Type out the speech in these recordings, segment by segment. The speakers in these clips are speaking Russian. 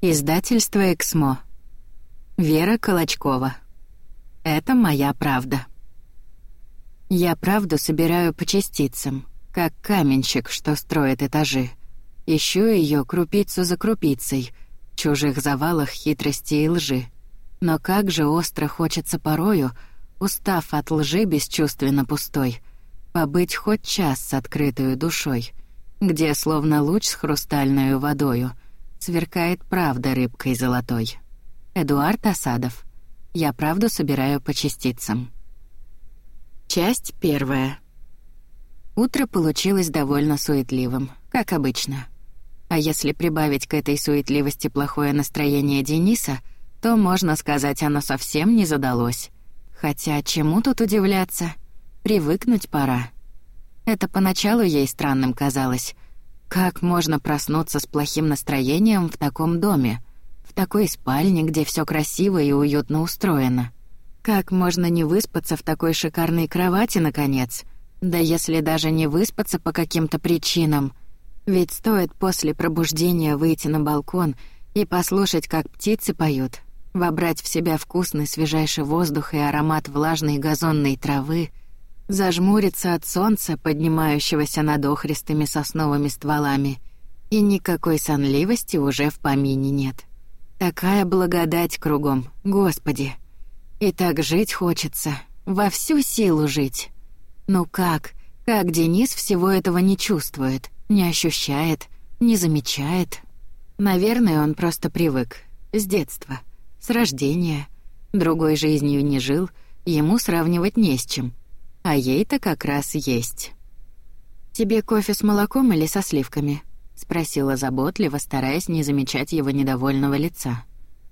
Издательство «Эксмо». Вера Колочкова. Это моя правда. Я правду собираю по частицам, как каменщик, что строит этажи. Ищу ее крупицу за крупицей, в чужих завалах хитрости и лжи. Но как же остро хочется порою, устав от лжи бесчувственно пустой, побыть хоть час с открытой душой, где словно луч с хрустальной водою — Сверкает правда рыбкой золотой. Эдуард Осадов. Я правду собираю по частицам. Часть первая. Утро получилось довольно суетливым, как обычно. А если прибавить к этой суетливости плохое настроение Дениса, то, можно сказать, оно совсем не задалось. Хотя чему тут удивляться? Привыкнуть пора. Это поначалу ей странным казалось — как можно проснуться с плохим настроением в таком доме, в такой спальне, где все красиво и уютно устроено? Как можно не выспаться в такой шикарной кровати, наконец? Да если даже не выспаться по каким-то причинам. Ведь стоит после пробуждения выйти на балкон и послушать, как птицы поют, вобрать в себя вкусный свежайший воздух и аромат влажной газонной травы — зажмуриться от солнца, поднимающегося над охристыми сосновыми стволами, и никакой сонливости уже в помине нет. Такая благодать кругом, Господи. И так жить хочется, во всю силу жить. Ну как, как Денис всего этого не чувствует, не ощущает, не замечает? Наверное, он просто привык, с детства, с рождения. Другой жизнью не жил, ему сравнивать не с чем — а ей-то как раз есть. «Тебе кофе с молоком или со сливками?» — спросила заботливо, стараясь не замечать его недовольного лица.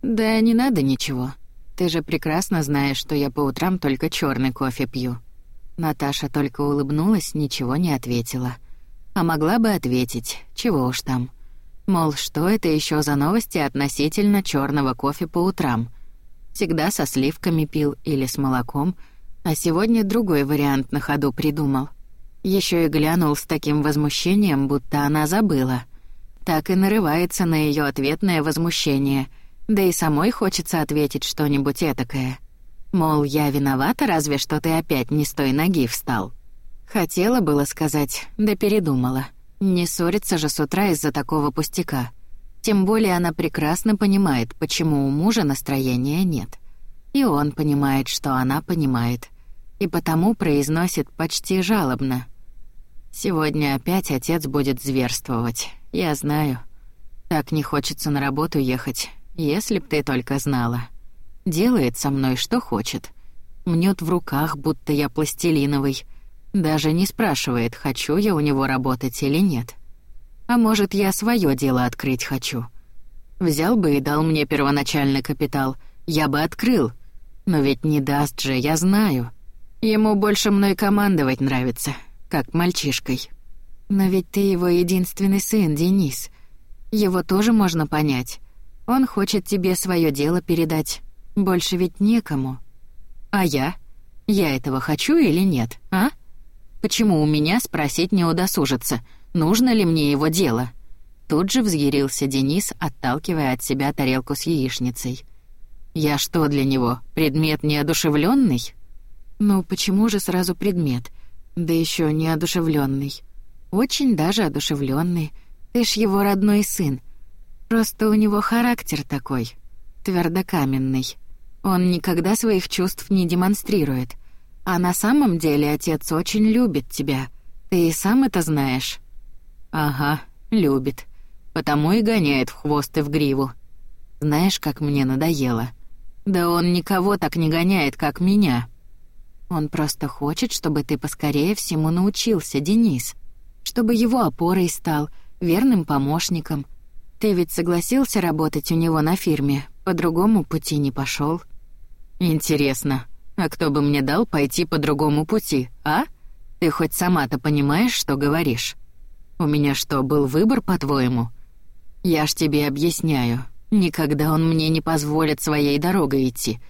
«Да не надо ничего. Ты же прекрасно знаешь, что я по утрам только черный кофе пью». Наташа только улыбнулась, ничего не ответила. А могла бы ответить, чего уж там. Мол, что это еще за новости относительно черного кофе по утрам? Всегда со сливками пил или с молоком — а сегодня другой вариант на ходу придумал. Еще и глянул с таким возмущением, будто она забыла. Так и нарывается на ее ответное возмущение. Да и самой хочется ответить что-нибудь этакое. Мол, я виновата, разве что ты опять не с той ноги встал. Хотела было сказать, да передумала. Не ссориться же с утра из-за такого пустяка. Тем более она прекрасно понимает, почему у мужа настроения нет. И он понимает, что она понимает и потому произносит почти жалобно. «Сегодня опять отец будет зверствовать, я знаю. Так не хочется на работу ехать, если б ты только знала. Делает со мной что хочет. Мнёт в руках, будто я пластилиновый. Даже не спрашивает, хочу я у него работать или нет. А может, я своё дело открыть хочу. Взял бы и дал мне первоначальный капитал, я бы открыл. Но ведь не даст же, я знаю. Ему больше мной командовать нравится, как мальчишкой. Но ведь ты его единственный сын, Денис. Его тоже можно понять. Он хочет тебе свое дело передать. Больше ведь некому. А я? Я этого хочу или нет, а? Почему у меня спросить не удосужится, нужно ли мне его дело? Тут же взъярился Денис, отталкивая от себя тарелку с яичницей. Я что для него, предмет неодушевленный? Ну почему же сразу предмет? Да еще неодушевленный. Очень даже одушевленный. Ты ж его родной сын. Просто у него характер такой, твердокаменный. Он никогда своих чувств не демонстрирует. А на самом деле отец очень любит тебя. Ты и сам это знаешь. Ага, любит. Потому и гоняет в хвост и в гриву. Знаешь, как мне надоело. Да он никого так не гоняет, как меня. Он просто хочет, чтобы ты поскорее всему научился, Денис. Чтобы его опорой стал, верным помощником. Ты ведь согласился работать у него на фирме, по другому пути не пошел. Интересно, а кто бы мне дал пойти по другому пути, а? Ты хоть сама-то понимаешь, что говоришь? У меня что, был выбор, по-твоему? Я ж тебе объясняю. Никогда он мне не позволит своей дорогой идти.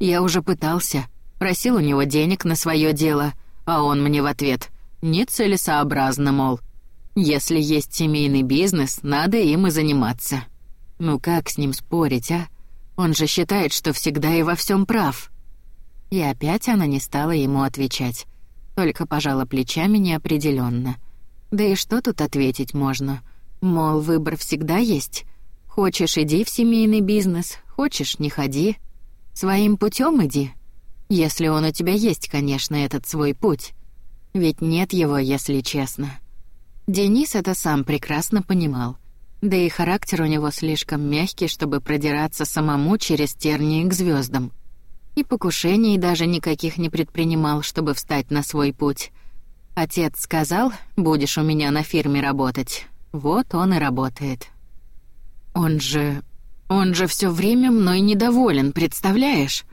Я уже пытался, Просил у него денег на свое дело, а он мне в ответ «нецелесообразно, мол. Если есть семейный бизнес, надо им и заниматься». Ну как с ним спорить, а? Он же считает, что всегда и во всем прав. И опять она не стала ему отвечать, только пожала плечами неопределенно. Да и что тут ответить можно? Мол, выбор всегда есть. Хочешь, иди в семейный бизнес, хочешь, не ходи. Своим путем иди. Если он у тебя есть, конечно, этот свой путь. Ведь нет его, если честно. Денис это сам прекрасно понимал. Да и характер у него слишком мягкий, чтобы продираться самому через тернии к звездам. И покушений даже никаких не предпринимал, чтобы встать на свой путь. Отец сказал, будешь у меня на фирме работать. Вот он и работает. Он же... он же все время мной недоволен, представляешь?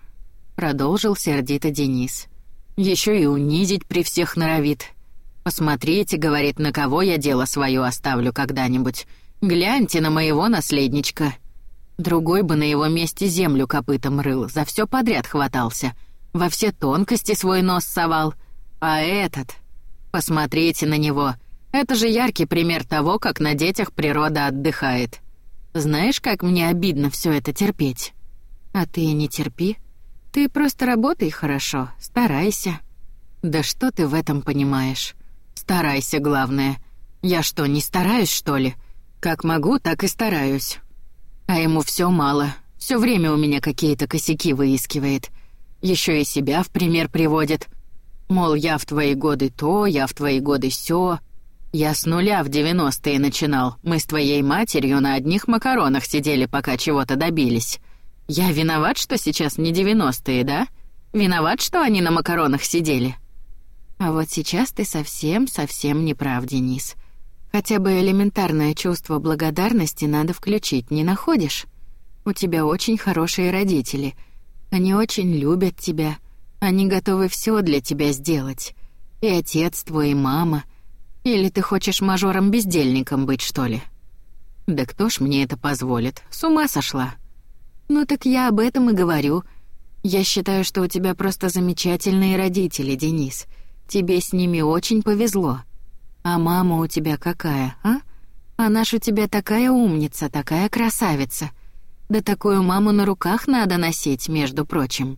Продолжил сердито Денис. Еще и унизить при всех норовит. «Посмотрите, — говорит, — на кого я дело свое оставлю когда-нибудь. Гляньте на моего наследничка. Другой бы на его месте землю копытом рыл, за все подряд хватался, во все тонкости свой нос совал. А этот... Посмотрите на него. Это же яркий пример того, как на детях природа отдыхает. Знаешь, как мне обидно все это терпеть? А ты не терпи. Ты просто работай хорошо, старайся. Да что ты в этом понимаешь? Старайся, главное. Я что, не стараюсь, что ли? Как могу, так и стараюсь. А ему все мало. Все время у меня какие-то косяки выискивает. Еще и себя в пример приводит. Мол, я в твои годы то, я в твои годы сё. Я с нуля в девяностые начинал. Мы с твоей матерью на одних макаронах сидели, пока чего-то добились. Я виноват, что сейчас не девяностые, да? Виноват, что они на макаронах сидели. А вот сейчас ты совсем-совсем не прав, Денис. Хотя бы элементарное чувство благодарности надо включить, не находишь? У тебя очень хорошие родители. Они очень любят тебя. Они готовы все для тебя сделать. И отец твой, и мама. Или ты хочешь мажором-бездельником быть, что ли? Да кто ж мне это позволит? С ума сошла. Ну так я об этом и говорю. Я считаю, что у тебя просто замечательные родители, Денис. Тебе с ними очень повезло. А мама у тебя какая, а? Она ж у тебя такая умница, такая красавица. Да такую маму на руках надо носить, между прочим.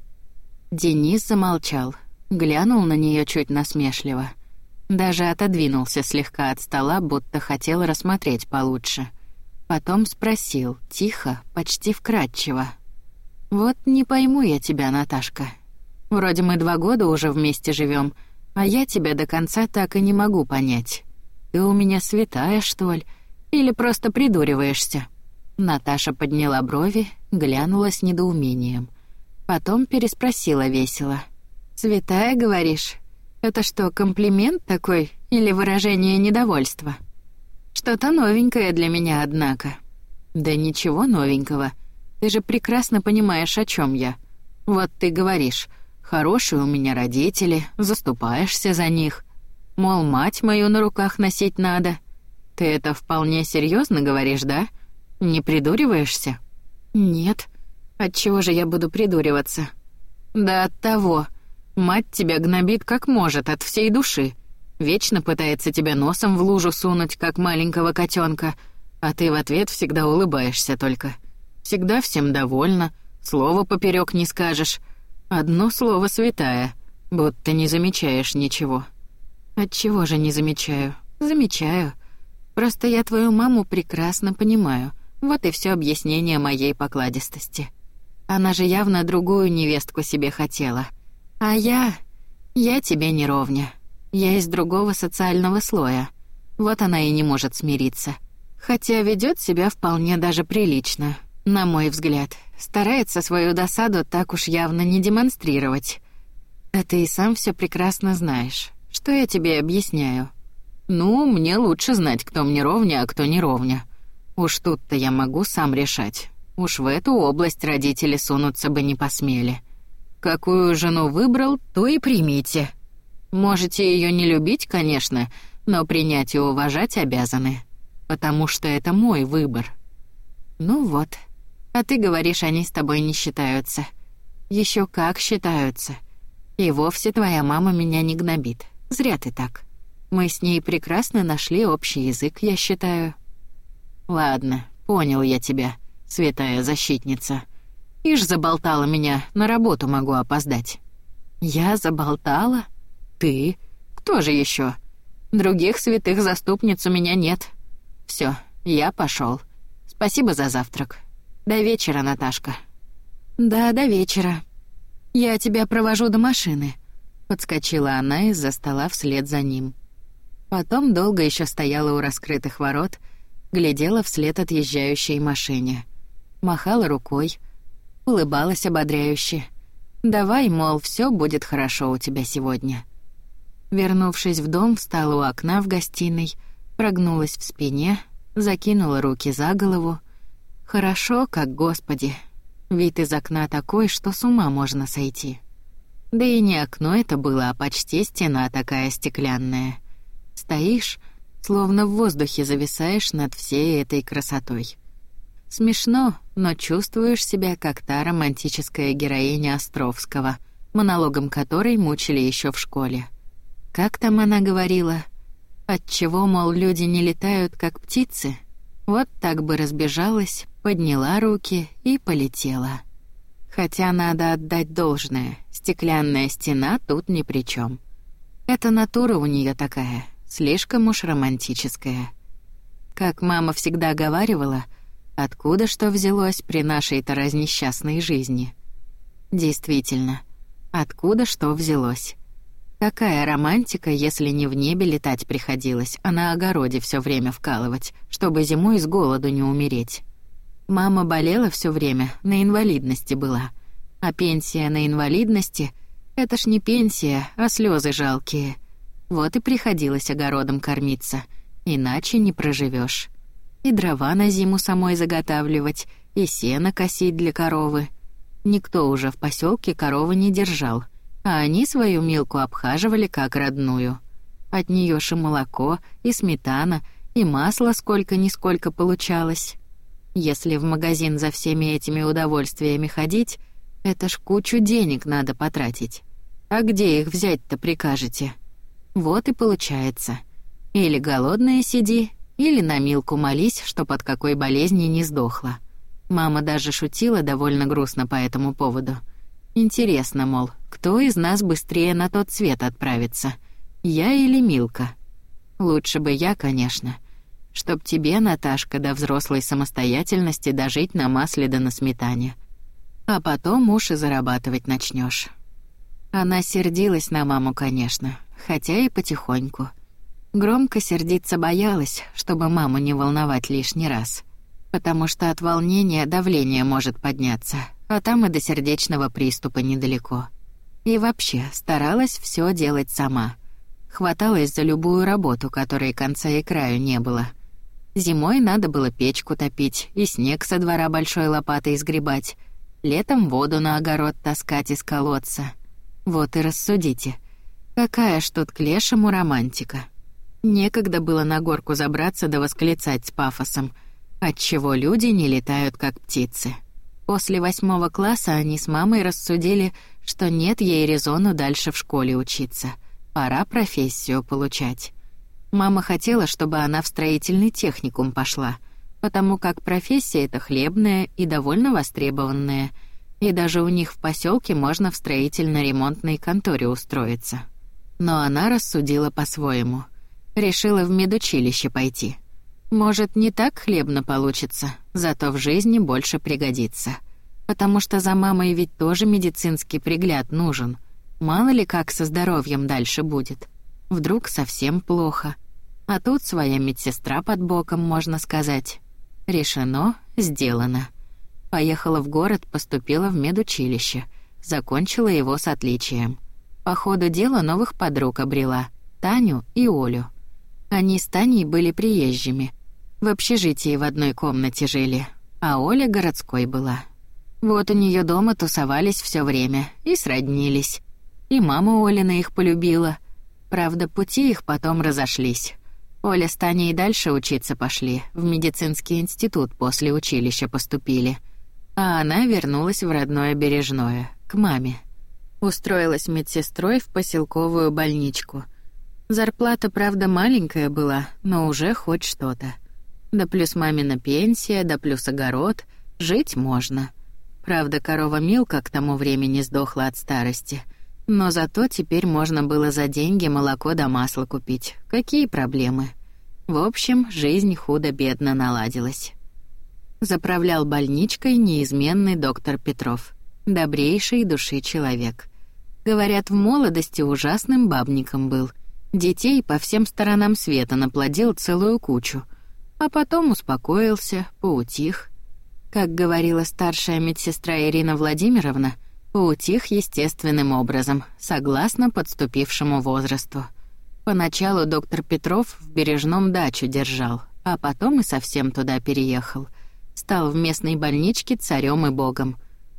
Денис замолчал, глянул на нее чуть насмешливо. Даже отодвинулся слегка от стола, будто хотел рассмотреть получше. Потом спросил, тихо, почти вкратчиво. «Вот не пойму я тебя, Наташка. Вроде мы два года уже вместе живем, а я тебя до конца так и не могу понять. Ты у меня святая, что ли? Или просто придуриваешься?» Наташа подняла брови, глянула с недоумением. Потом переспросила весело. «Святая, говоришь? Это что, комплимент такой или выражение недовольства?» «Что-то новенькое для меня, однако». «Да ничего новенького. Ты же прекрасно понимаешь, о чем я. Вот ты говоришь, Хорошие у меня родители, заступаешься за них. Мол, мать мою на руках носить надо. Ты это вполне серьезно говоришь, да? Не придуриваешься? Нет. От чего же я буду придуриваться? Да от того. Мать тебя гнобит как может, от всей души. Вечно пытается тебя носом в лужу сунуть, как маленького котенка, а ты в ответ всегда улыбаешься только. Всегда всем довольна, слова поперек не скажешь. Одно слово святая, будто не замечаешь ничего. Отчего же не замечаю? Замечаю. Просто я твою маму прекрасно понимаю. Вот и все объяснение моей покладистости. Она же явно другую невестку себе хотела. А я... Я тебе не ровня. Я из другого социального слоя. Вот она и не может смириться. Хотя ведет себя вполне даже прилично, на мой взгляд. Старается свою досаду так уж явно не демонстрировать. А ты и сам все прекрасно знаешь. Что я тебе объясняю? Ну, мне лучше знать, кто мне ровня, а кто не ровня. Уж тут-то я могу сам решать. Уж в эту область родители сунуться бы не посмели. Какую жену выбрал, то и примите. Можете ее не любить, конечно, но принять и уважать обязаны, потому что это мой выбор. Ну вот. А ты говоришь, они с тобой не считаются. Еще как считаются. И вовсе твоя мама меня не гнобит. Зря ты так. Мы с ней прекрасно нашли общий язык, я считаю. Ладно, понял я тебя. святая защитница. Ишь заболтала меня, на работу могу опоздать». «Я заболтала? Ты? Кто же еще? Других святых заступниц у меня нет. Все, я пошел. Спасибо за завтрак. До вечера, Наташка». «Да, до вечера. Я тебя провожу до машины», — подскочила она из-за стола вслед за ним. Потом долго еще стояла у раскрытых ворот, глядела вслед отъезжающей машине. Махала рукой, улыбалась ободряюще. «Давай, мол, все будет хорошо у тебя сегодня». Вернувшись в дом, встала у окна в гостиной, прогнулась в спине, закинула руки за голову. «Хорошо, как Господи. Вид из окна такой, что с ума можно сойти». Да и не окно это было, а почти стена такая стеклянная. Стоишь, словно в воздухе зависаешь над всей этой красотой. Смешно, но чувствуешь себя как та романтическая героиня Островского, монологом которой мучили еще в школе. Как там она говорила? Отчего, мол, люди не летают, как птицы? Вот так бы разбежалась, подняла руки и полетела. Хотя надо отдать должное, стеклянная стена тут ни при чем. Это натура у нее такая, слишком уж романтическая. Как мама всегда говаривала, откуда что взялось при нашей-то разнесчастной жизни. Действительно, откуда что взялось. Какая романтика, если не в небе летать приходилось, а на огороде все время вкалывать, чтобы зимой с голоду не умереть. Мама болела все время, на инвалидности была. А пенсия на инвалидности — это ж не пенсия, а слезы жалкие. Вот и приходилось огородом кормиться, иначе не проживешь. И дрова на зиму самой заготавливать, и сено косить для коровы. Никто уже в поселке коровы не держал, а они свою милку обхаживали как родную. От нее же молоко, и сметана, и масло сколько-нисколько получалось. Если в магазин за всеми этими удовольствиями ходить, это ж кучу денег надо потратить. А где их взять-то прикажете? Вот и получается. Или голодная сиди, или на Милку молись, чтоб от какой болезни не сдохла. Мама даже шутила довольно грустно по этому поводу. Интересно, мол, кто из нас быстрее на тот свет отправится? Я или Милка? Лучше бы я, конечно. Чтоб тебе, Наташка, до взрослой самостоятельности дожить на масле да на сметане. А потом уж и зарабатывать начнешь. Она сердилась на маму, конечно, хотя и потихоньку. Громко сердиться боялась, чтобы маму не волновать лишний раз, потому что от волнения давление может подняться, а там и до сердечного приступа недалеко. И вообще старалась все делать сама. Хваталась за любую работу, которой конца и краю не было. Зимой надо было печку топить и снег со двора большой лопатой сгребать, летом воду на огород таскать из колодца. Вот и рассудите, какая ж тут к лешему романтика. Некогда было на горку забраться да восклицать с пафосом, отчего люди не летают как птицы. После восьмого класса они с мамой рассудили, что нет ей резону дальше в школе учиться. Пора профессию получать. Мама хотела, чтобы она в строительный техникум пошла, потому как профессия эта хлебная и довольно востребованная, и даже у них в поселке можно в строительно-ремонтной конторе устроиться. Но она рассудила по-своему — Решила в медучилище пойти. Может, не так хлебно получится, зато в жизни больше пригодится. Потому что за мамой ведь тоже медицинский пригляд нужен. Мало ли как со здоровьем дальше будет. Вдруг совсем плохо. А тут своя медсестра под боком, можно сказать. Решено, сделано. Поехала в город, поступила в медучилище. Закончила его с отличием. По ходу дела новых подруг обрела. Таню и Олю. Они с Таней были приезжими. В общежитии в одной комнате жили, а Оля городской была. Вот у нее дома тусовались все время и сроднились. И мама Олина их полюбила. Правда, пути их потом разошлись. Оля с Таней и дальше учиться пошли, в медицинский институт после училища поступили. А она вернулась в родное Бережное, к маме. Устроилась медсестрой в поселковую больничку — Зарплата, правда, маленькая была, но уже хоть что-то. Да плюс мамина пенсия, да плюс огород, Жить можно. Правда, корова Милка к тому времени сдохла от старости. Но зато теперь можно было за деньги молоко да масло купить. Какие проблемы? В общем, жизнь худо-бедно наладилась. Заправлял больничкой неизменный доктор Петров. Добрейший души человек. Говорят, в молодости ужасным бабником был. Детей по всем сторонам света наплодил целую кучу. А потом успокоился, поутих. Как говорила старшая медсестра Ирина Владимировна, поутих естественным образом, согласно подступившему возрасту. Поначалу доктор Петров в Бережном дачу держал, а потом и совсем туда переехал — стал в местной больничке царем и богом.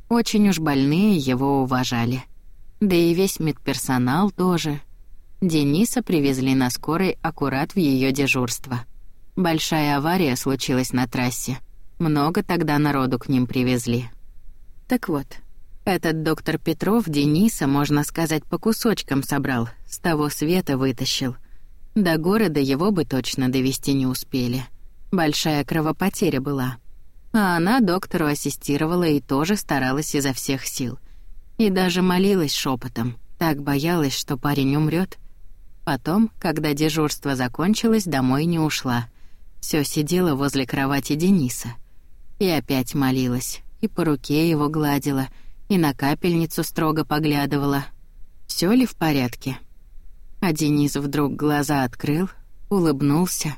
Очень уж больные его уважали. Да и весь медперсонал тоже. Дениса привезли на скорой аккурат в ее дежурство. Большая авария случилась на трассе. Много тогда народу к ним привезли. Так вот, этот доктор Петров Дениса, можно сказать, по кусочкам собрал, с того света вытащил. До города его бы точно довести не успели. Большая кровопотеря была. А она доктору ассистировала и тоже старалась изо всех сил. И даже молилась шепотом, так боялась, что парень умрет. Потом, когда дежурство закончилось, домой не ушла. Все сидела возле кровати Дениса. И опять молилась, и по руке его гладила, и на капельницу строго поглядывала. Все ли в порядке? А Денис вдруг глаза открыл, улыбнулся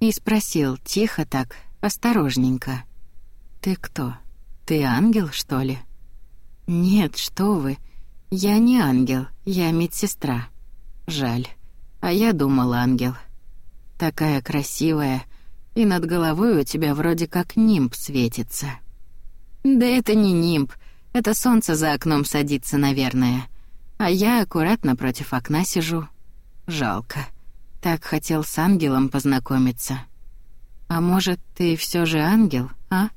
и спросил тихо так, осторожненько. «Ты кто? Ты ангел, что ли?» «Нет, что вы. Я не ангел, я медсестра. Жаль. А я думал ангел. Такая красивая, и над головой у тебя вроде как нимб светится». «Да это не нимб, это солнце за окном садится, наверное. А я аккуратно против окна сижу. Жалко. Так хотел с ангелом познакомиться. А может, ты все же ангел, а?»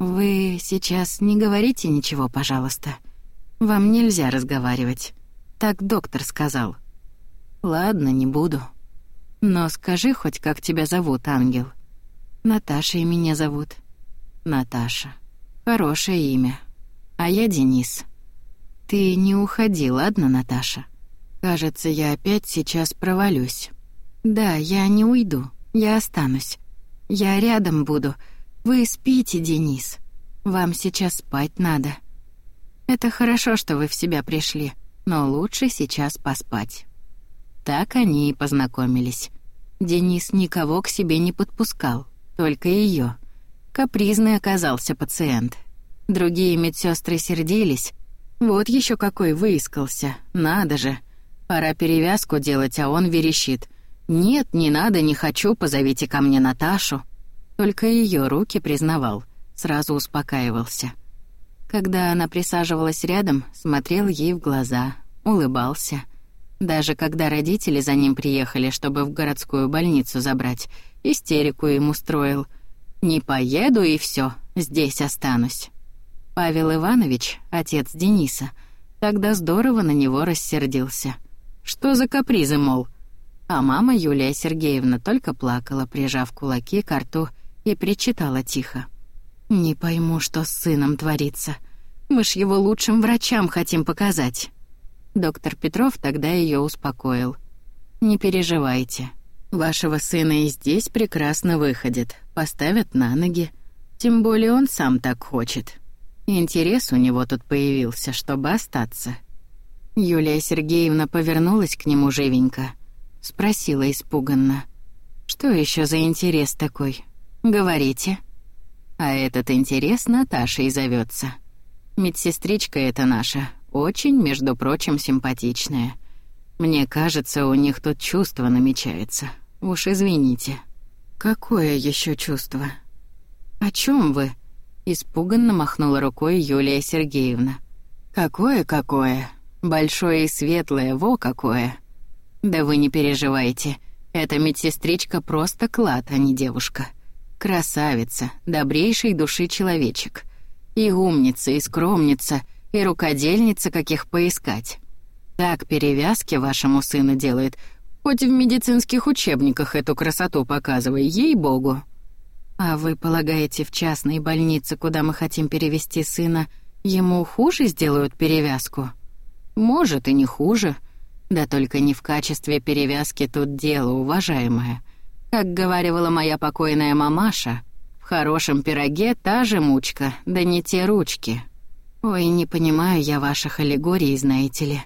«Вы сейчас не говорите ничего, пожалуйста. Вам нельзя разговаривать. Так доктор сказал». «Ладно, не буду. Но скажи хоть, как тебя зовут, ангел?» «Наташей меня зовут». «Наташа. Хорошее имя. А я Денис». «Ты не уходи, ладно, Наташа? Кажется, я опять сейчас провалюсь». «Да, я не уйду. Я останусь. Я рядом буду, вы спите, Денис. Вам сейчас спать надо. Это хорошо, что вы в себя пришли, но лучше сейчас поспать. Так они и познакомились. Денис никого к себе не подпускал, только ее. Капризный оказался пациент. Другие медсестры сердились. Вот еще какой выискался, надо же. Пора перевязку делать, а он верещит. «Нет, не надо, не хочу, позовите ко мне Наташу». Только ее руки признавал, сразу успокаивался. Когда она присаживалась рядом, смотрел ей в глаза, улыбался. Даже когда родители за ним приехали, чтобы в городскую больницу забрать, истерику им устроил. «Не поеду и все, здесь останусь». Павел Иванович, отец Дениса, тогда здорово на него рассердился. «Что за капризы, мол?» А мама Юлия Сергеевна только плакала, прижав кулаки к рту и причитала тихо. «Не пойму, что с сыном творится. Мы ж его лучшим врачам хотим показать». Доктор Петров тогда ее успокоил. «Не переживайте. Вашего сына и здесь прекрасно выходит, поставят на ноги. Тем более он сам так хочет. Интерес у него тут появился, чтобы остаться». Юлия Сергеевна повернулась к нему живенько, спросила испуганно. «Что еще за интерес такой? «Говорите». А этот интерес Наташей зовется. Медсестричка эта наша, очень, между прочим, симпатичная. Мне кажется, у них тут чувство намечается. Уж извините. Какое еще чувство? О чем вы? Испуганно махнула рукой Юлия Сергеевна. Какое-какое? Большое и светлое, во какое. Да вы не переживайте. Эта медсестричка просто клад, а не девушка. Красавица, добрейшей души человечек. И умница, и скромница, и рукодельница, каких поискать. Так перевязки вашему сыну делает, хоть в медицинских учебниках эту красоту показывай, ей-богу. А вы полагаете, в частной больнице, куда мы хотим перевести сына, ему хуже сделают перевязку? Может, и не хуже. Да только не в качестве перевязки тут дело, уважаемая. Как говаривала моя покойная мамаша, в хорошем пироге та же мучка, да не те ручки. Ой, не понимаю я ваших аллегорий, знаете ли.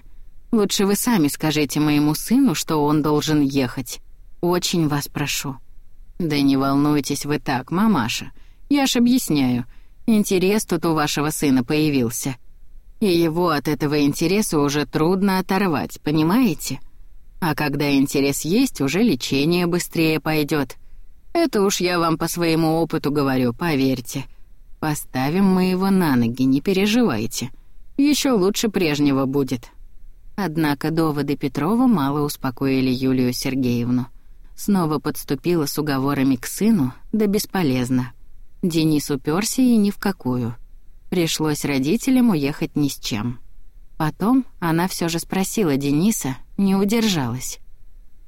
Лучше вы сами скажите моему сыну, что он должен ехать. Очень вас прошу. Да не волнуйтесь вы так, мамаша. Я ж объясняю. Интерес тут у вашего сына появился. И его от этого интереса уже трудно оторвать, понимаете? А когда интерес есть, уже лечение быстрее пойдет. Это уж я вам по своему опыту говорю, поверьте. Поставим мы его на ноги, не переживайте. Еще лучше прежнего будет. Однако доводы Петрова мало успокоили Юлию Сергеевну. Снова подступила с уговорами к сыну, да бесполезно. Денис уперся и ни в какую. Пришлось родителям уехать ни с чем. Потом она все же спросила Дениса, не удержалась.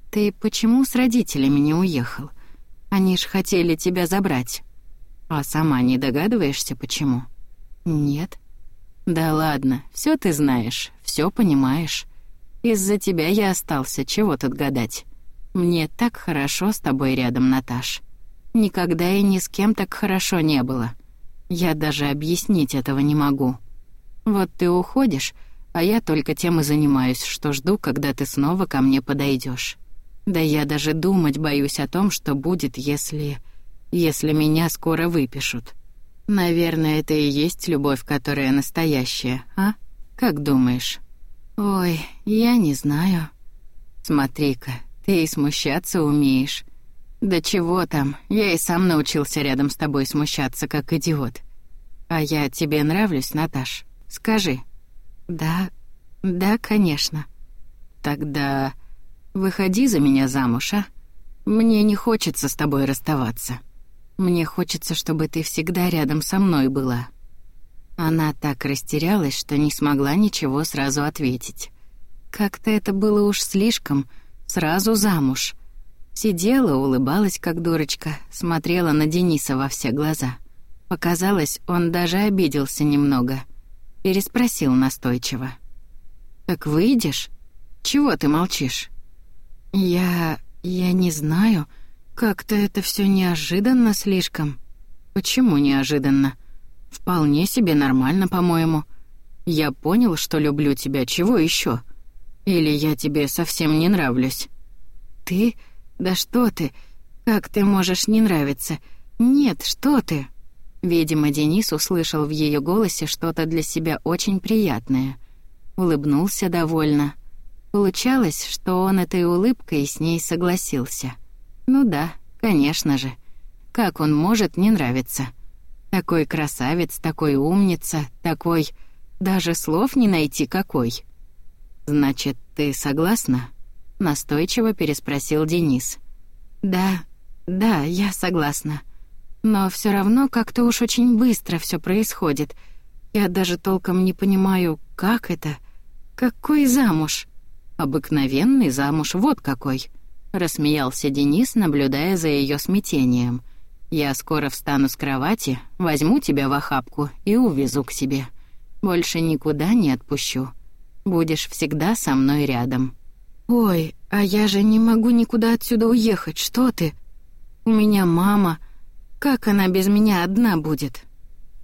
«Ты почему с родителями не уехал? Они ж хотели тебя забрать». «А сама не догадываешься, почему?» «Нет». «Да ладно, все ты знаешь, все понимаешь. Из-за тебя я остался, чего тут гадать. Мне так хорошо с тобой рядом, Наташ. Никогда и ни с кем так хорошо не было. Я даже объяснить этого не могу. Вот ты уходишь, а я только тем и занимаюсь, что жду, когда ты снова ко мне подойдешь. Да я даже думать боюсь о том, что будет, если... если меня скоро выпишут. Наверное, это и есть любовь, которая настоящая, а? Как думаешь? Ой, я не знаю. Смотри-ка, ты и смущаться умеешь. Да чего там, я и сам научился рядом с тобой смущаться, как идиот. А я тебе нравлюсь, Наташ? Скажи. Да, да, конечно. Тогда выходи за меня замуж, а? Мне не хочется с тобой расставаться. Мне хочется, чтобы ты всегда рядом со мной была. Она так растерялась, что не смогла ничего сразу ответить. Как-то это было уж слишком, сразу замуж. Сидела, улыбалась как дурочка, смотрела на Дениса во все глаза. Показалось, он даже обиделся немного. Переспросил настойчиво. «Так выйдешь? Чего ты молчишь?» «Я... я не знаю», как-то это все неожиданно слишком. Почему неожиданно? Вполне себе нормально, по-моему. Я понял, что люблю тебя, чего еще? Или я тебе совсем не нравлюсь? Ты? Да что ты? Как ты можешь не нравиться? Нет, что ты? Видимо, Денис услышал в ее голосе что-то для себя очень приятное. Улыбнулся довольно. Получалось, что он этой улыбкой с ней согласился. Ну да, конечно же. Как он может не нравиться? Такой красавец, такой умница, такой... Даже слов не найти какой. «Значит, ты согласна?» — настойчиво переспросил Денис. «Да, да, я согласна. Но все равно как-то уж очень быстро все происходит. Я даже толком не понимаю, как это. Какой замуж? Обыкновенный замуж, вот какой рассмеялся Денис, наблюдая за ее смятением. Я скоро встану с кровати, возьму тебя в охапку и увезу к себе. Больше никуда не отпущу. Будешь всегда со мной рядом. Ой, а я же не могу никуда отсюда уехать. Что ты? У меня мама. Как она без меня одна будет?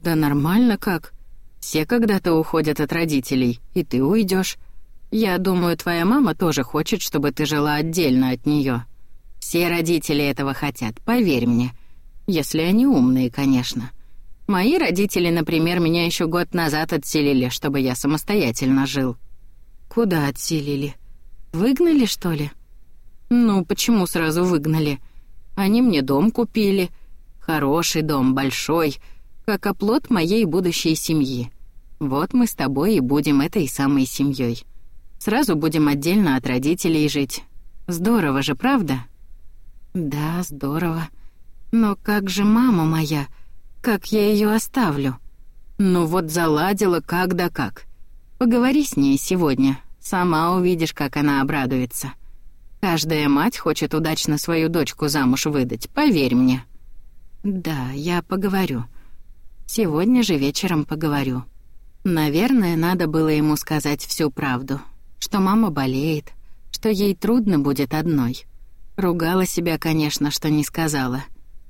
Да нормально как. Все когда-то уходят от родителей, и ты уйдешь. Я думаю, твоя мама тоже хочет, чтобы ты жила отдельно от нее. Все родители этого хотят, поверь мне. Если они умные, конечно. Мои родители, например, меня еще год назад отселили, чтобы я самостоятельно жил. Куда отселили? Выгнали, что ли? Ну, почему сразу выгнали? Они мне дом купили. Хороший дом, большой, как оплот моей будущей семьи. Вот мы с тобой и будем этой самой семьей. Сразу будем отдельно от родителей жить. Здорово же, правда? Да, здорово. Но как же мама моя? Как я ее оставлю? Ну вот заладила как да как. Поговори с ней сегодня. Сама увидишь, как она обрадуется. Каждая мать хочет удачно свою дочку замуж выдать, поверь мне. Да, я поговорю. Сегодня же вечером поговорю. Наверное, надо было ему сказать всю правду, что мама болеет, что ей трудно будет одной. Ругала себя, конечно, что не сказала.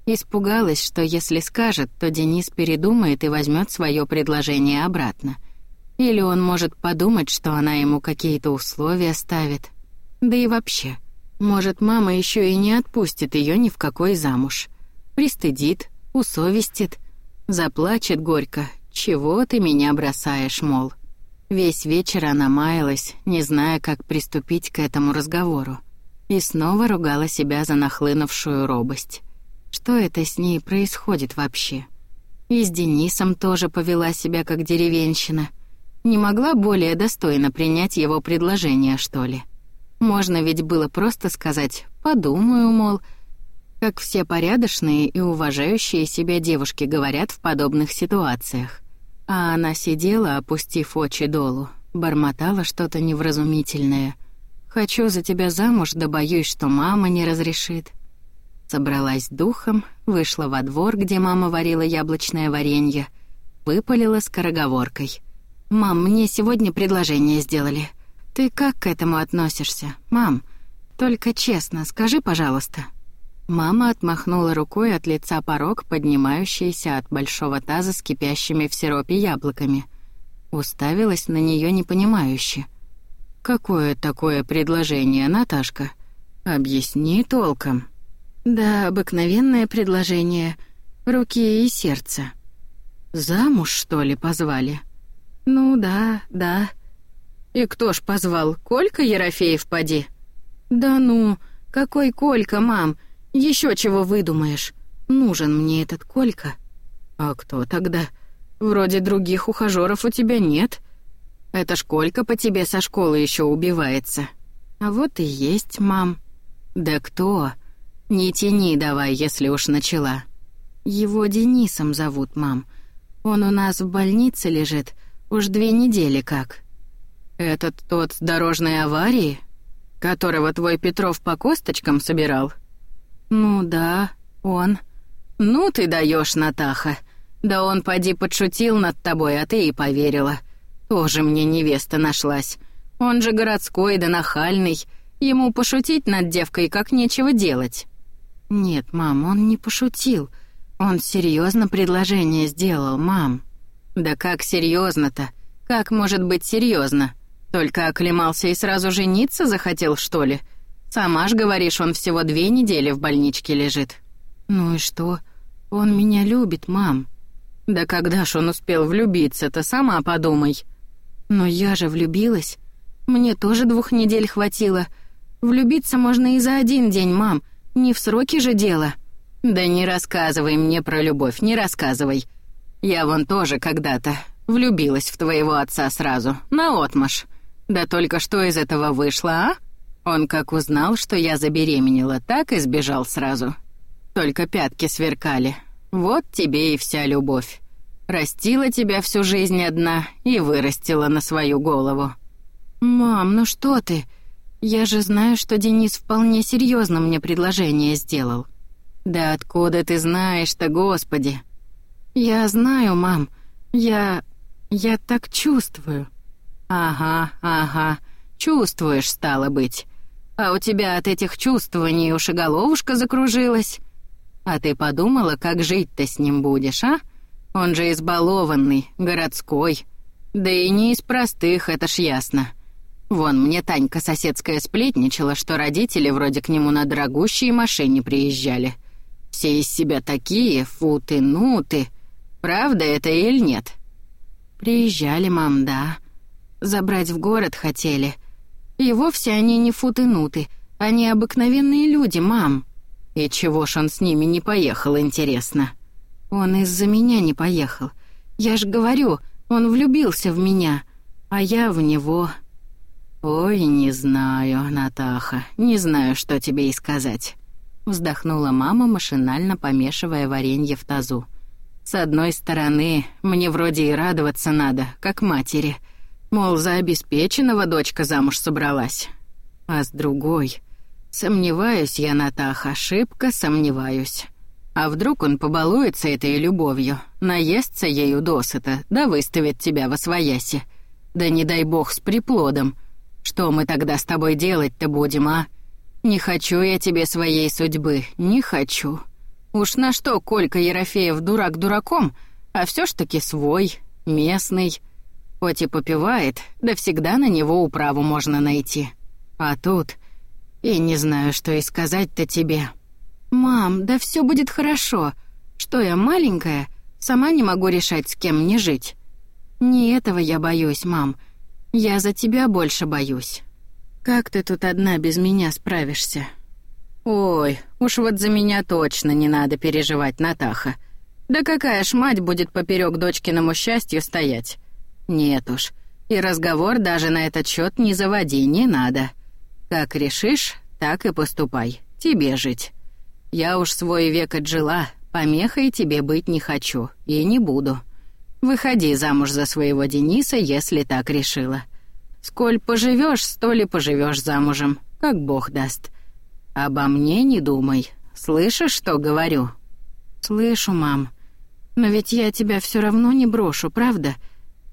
Испугалась, что если скажет, то Денис передумает и возьмет свое предложение обратно. Или он может подумать, что она ему какие-то условия ставит. Да и вообще, может, мама еще и не отпустит ее ни в какой замуж. Пристыдит, усовестит, заплачет горько. «Чего ты меня бросаешь, мол?» Весь вечер она маялась, не зная, как приступить к этому разговору. И снова ругала себя за нахлынувшую робость. Что это с ней происходит вообще? И с Денисом тоже повела себя как деревенщина. Не могла более достойно принять его предложение, что ли? Можно ведь было просто сказать «подумаю», мол, как все порядочные и уважающие себя девушки говорят в подобных ситуациях. А она сидела, опустив очи долу, бормотала что-то невразумительное. «Хочу за тебя замуж, да боюсь, что мама не разрешит». Собралась духом, вышла во двор, где мама варила яблочное варенье, выпалила скороговоркой. «Мам, мне сегодня предложение сделали. Ты как к этому относишься, мам? Только честно, скажи, пожалуйста». Мама отмахнула рукой от лица порог, поднимающийся от большого таза с кипящими в сиропе яблоками. Уставилась на нее непонимающе. «Какое такое предложение, Наташка? Объясни толком». «Да, обыкновенное предложение. Руки и сердце». «Замуж, что ли, позвали?» «Ну да, да». «И кто ж позвал? Колька Ерофеев, поди?» «Да ну, какой Колька, мам? Еще чего выдумаешь? Нужен мне этот Колька». «А кто тогда? Вроде других ухажеров у тебя нет. Это ж Колька по тебе со школы еще убивается». «А вот и есть, мам». «Да кто? Не тяни давай, если уж начала». «Его Денисом зовут, мам. Он у нас в больнице лежит, уж две недели как». «Этот тот дорожной аварии, которого твой Петров по косточкам собирал?» «Ну да, он». «Ну ты даешь, Натаха. Да он поди подшутил над тобой, а ты и поверила. Тоже мне невеста нашлась. Он же городской да нахальный. Ему пошутить над девкой как нечего делать». «Нет, мам, он не пошутил. Он серьезно предложение сделал, мам». «Да как серьезно-то? Как может быть серьезно? Только оклемался и сразу жениться захотел, что ли? Сама ж говоришь, он всего две недели в больничке лежит». «Ну и что? Он меня любит, мам». «Да когда ж он успел влюбиться-то, сама подумай». «Но я же влюбилась. Мне тоже двух недель хватило. Влюбиться можно и за один день, мам. Не в сроки же дело». «Да не рассказывай мне про любовь, не рассказывай. Я вон тоже когда-то влюбилась в твоего отца сразу, наотмашь. Да только что из этого вышло, а? Он как узнал, что я забеременела, так и сбежал сразу. Только пятки сверкали. Вот тебе и вся любовь. Растила тебя всю жизнь одна и вырастила на свою голову. Мам, ну что ты? Я же знаю, что Денис вполне серьезно мне предложение сделал. Да откуда ты знаешь-то, Господи? Я знаю, мам. Я я так чувствую. «Ага, ага, чувствуешь, стало быть. А у тебя от этих чувствований уж и головушка закружилась. А ты подумала, как жить-то с ним будешь, а? Он же избалованный, городской. Да и не из простых, это ж ясно. Вон, мне Танька соседская сплетничала, что родители вроде к нему на дорогущей машине приезжали. Все из себя такие, фу ты, ну ты. Правда это или нет?» «Приезжали, мам, да», Забрать в город хотели. И вовсе они не футынуты, они обыкновенные люди, мам. И чего ж он с ними не поехал, интересно? Он из-за меня не поехал. Я ж говорю, он влюбился в меня, а я в него. Ой, не знаю, Натаха, не знаю, что тебе и сказать. Вздохнула мама, машинально помешивая варенье в тазу. С одной стороны, мне вроде и радоваться надо, как матери — Мол, за обеспеченного дочка замуж собралась. А с другой... Сомневаюсь я, Натаха, ошибка, сомневаюсь. А вдруг он побалуется этой любовью, наестся ею досыта, да выставит тебя во свояси. Да не дай бог с приплодом. Что мы тогда с тобой делать-то будем, а? Не хочу я тебе своей судьбы, не хочу. Уж на что Колька Ерофеев дурак дураком, а все ж таки свой, местный. Хоть и попивает, да всегда на него управу можно найти. А тут... И не знаю, что и сказать-то тебе. «Мам, да все будет хорошо. Что я маленькая? Сама не могу решать, с кем мне жить. Не этого я боюсь, мам. Я за тебя больше боюсь. Как ты тут одна без меня справишься?» «Ой, уж вот за меня точно не надо переживать, Натаха. Да какая ж мать будет поперек дочкиному счастью стоять? Нет уж, и разговор даже на этот счет не заводи, не надо. Как решишь, так и поступай, тебе жить. Я уж свой век отжила, помехой тебе быть не хочу и не буду. Выходи замуж за своего Дениса, если так решила. Сколь поживешь, столь и поживешь замужем, как Бог даст. «Обо мне не думай. Слышишь, что говорю?» «Слышу, мам. Но ведь я тебя все равно не брошу, правда?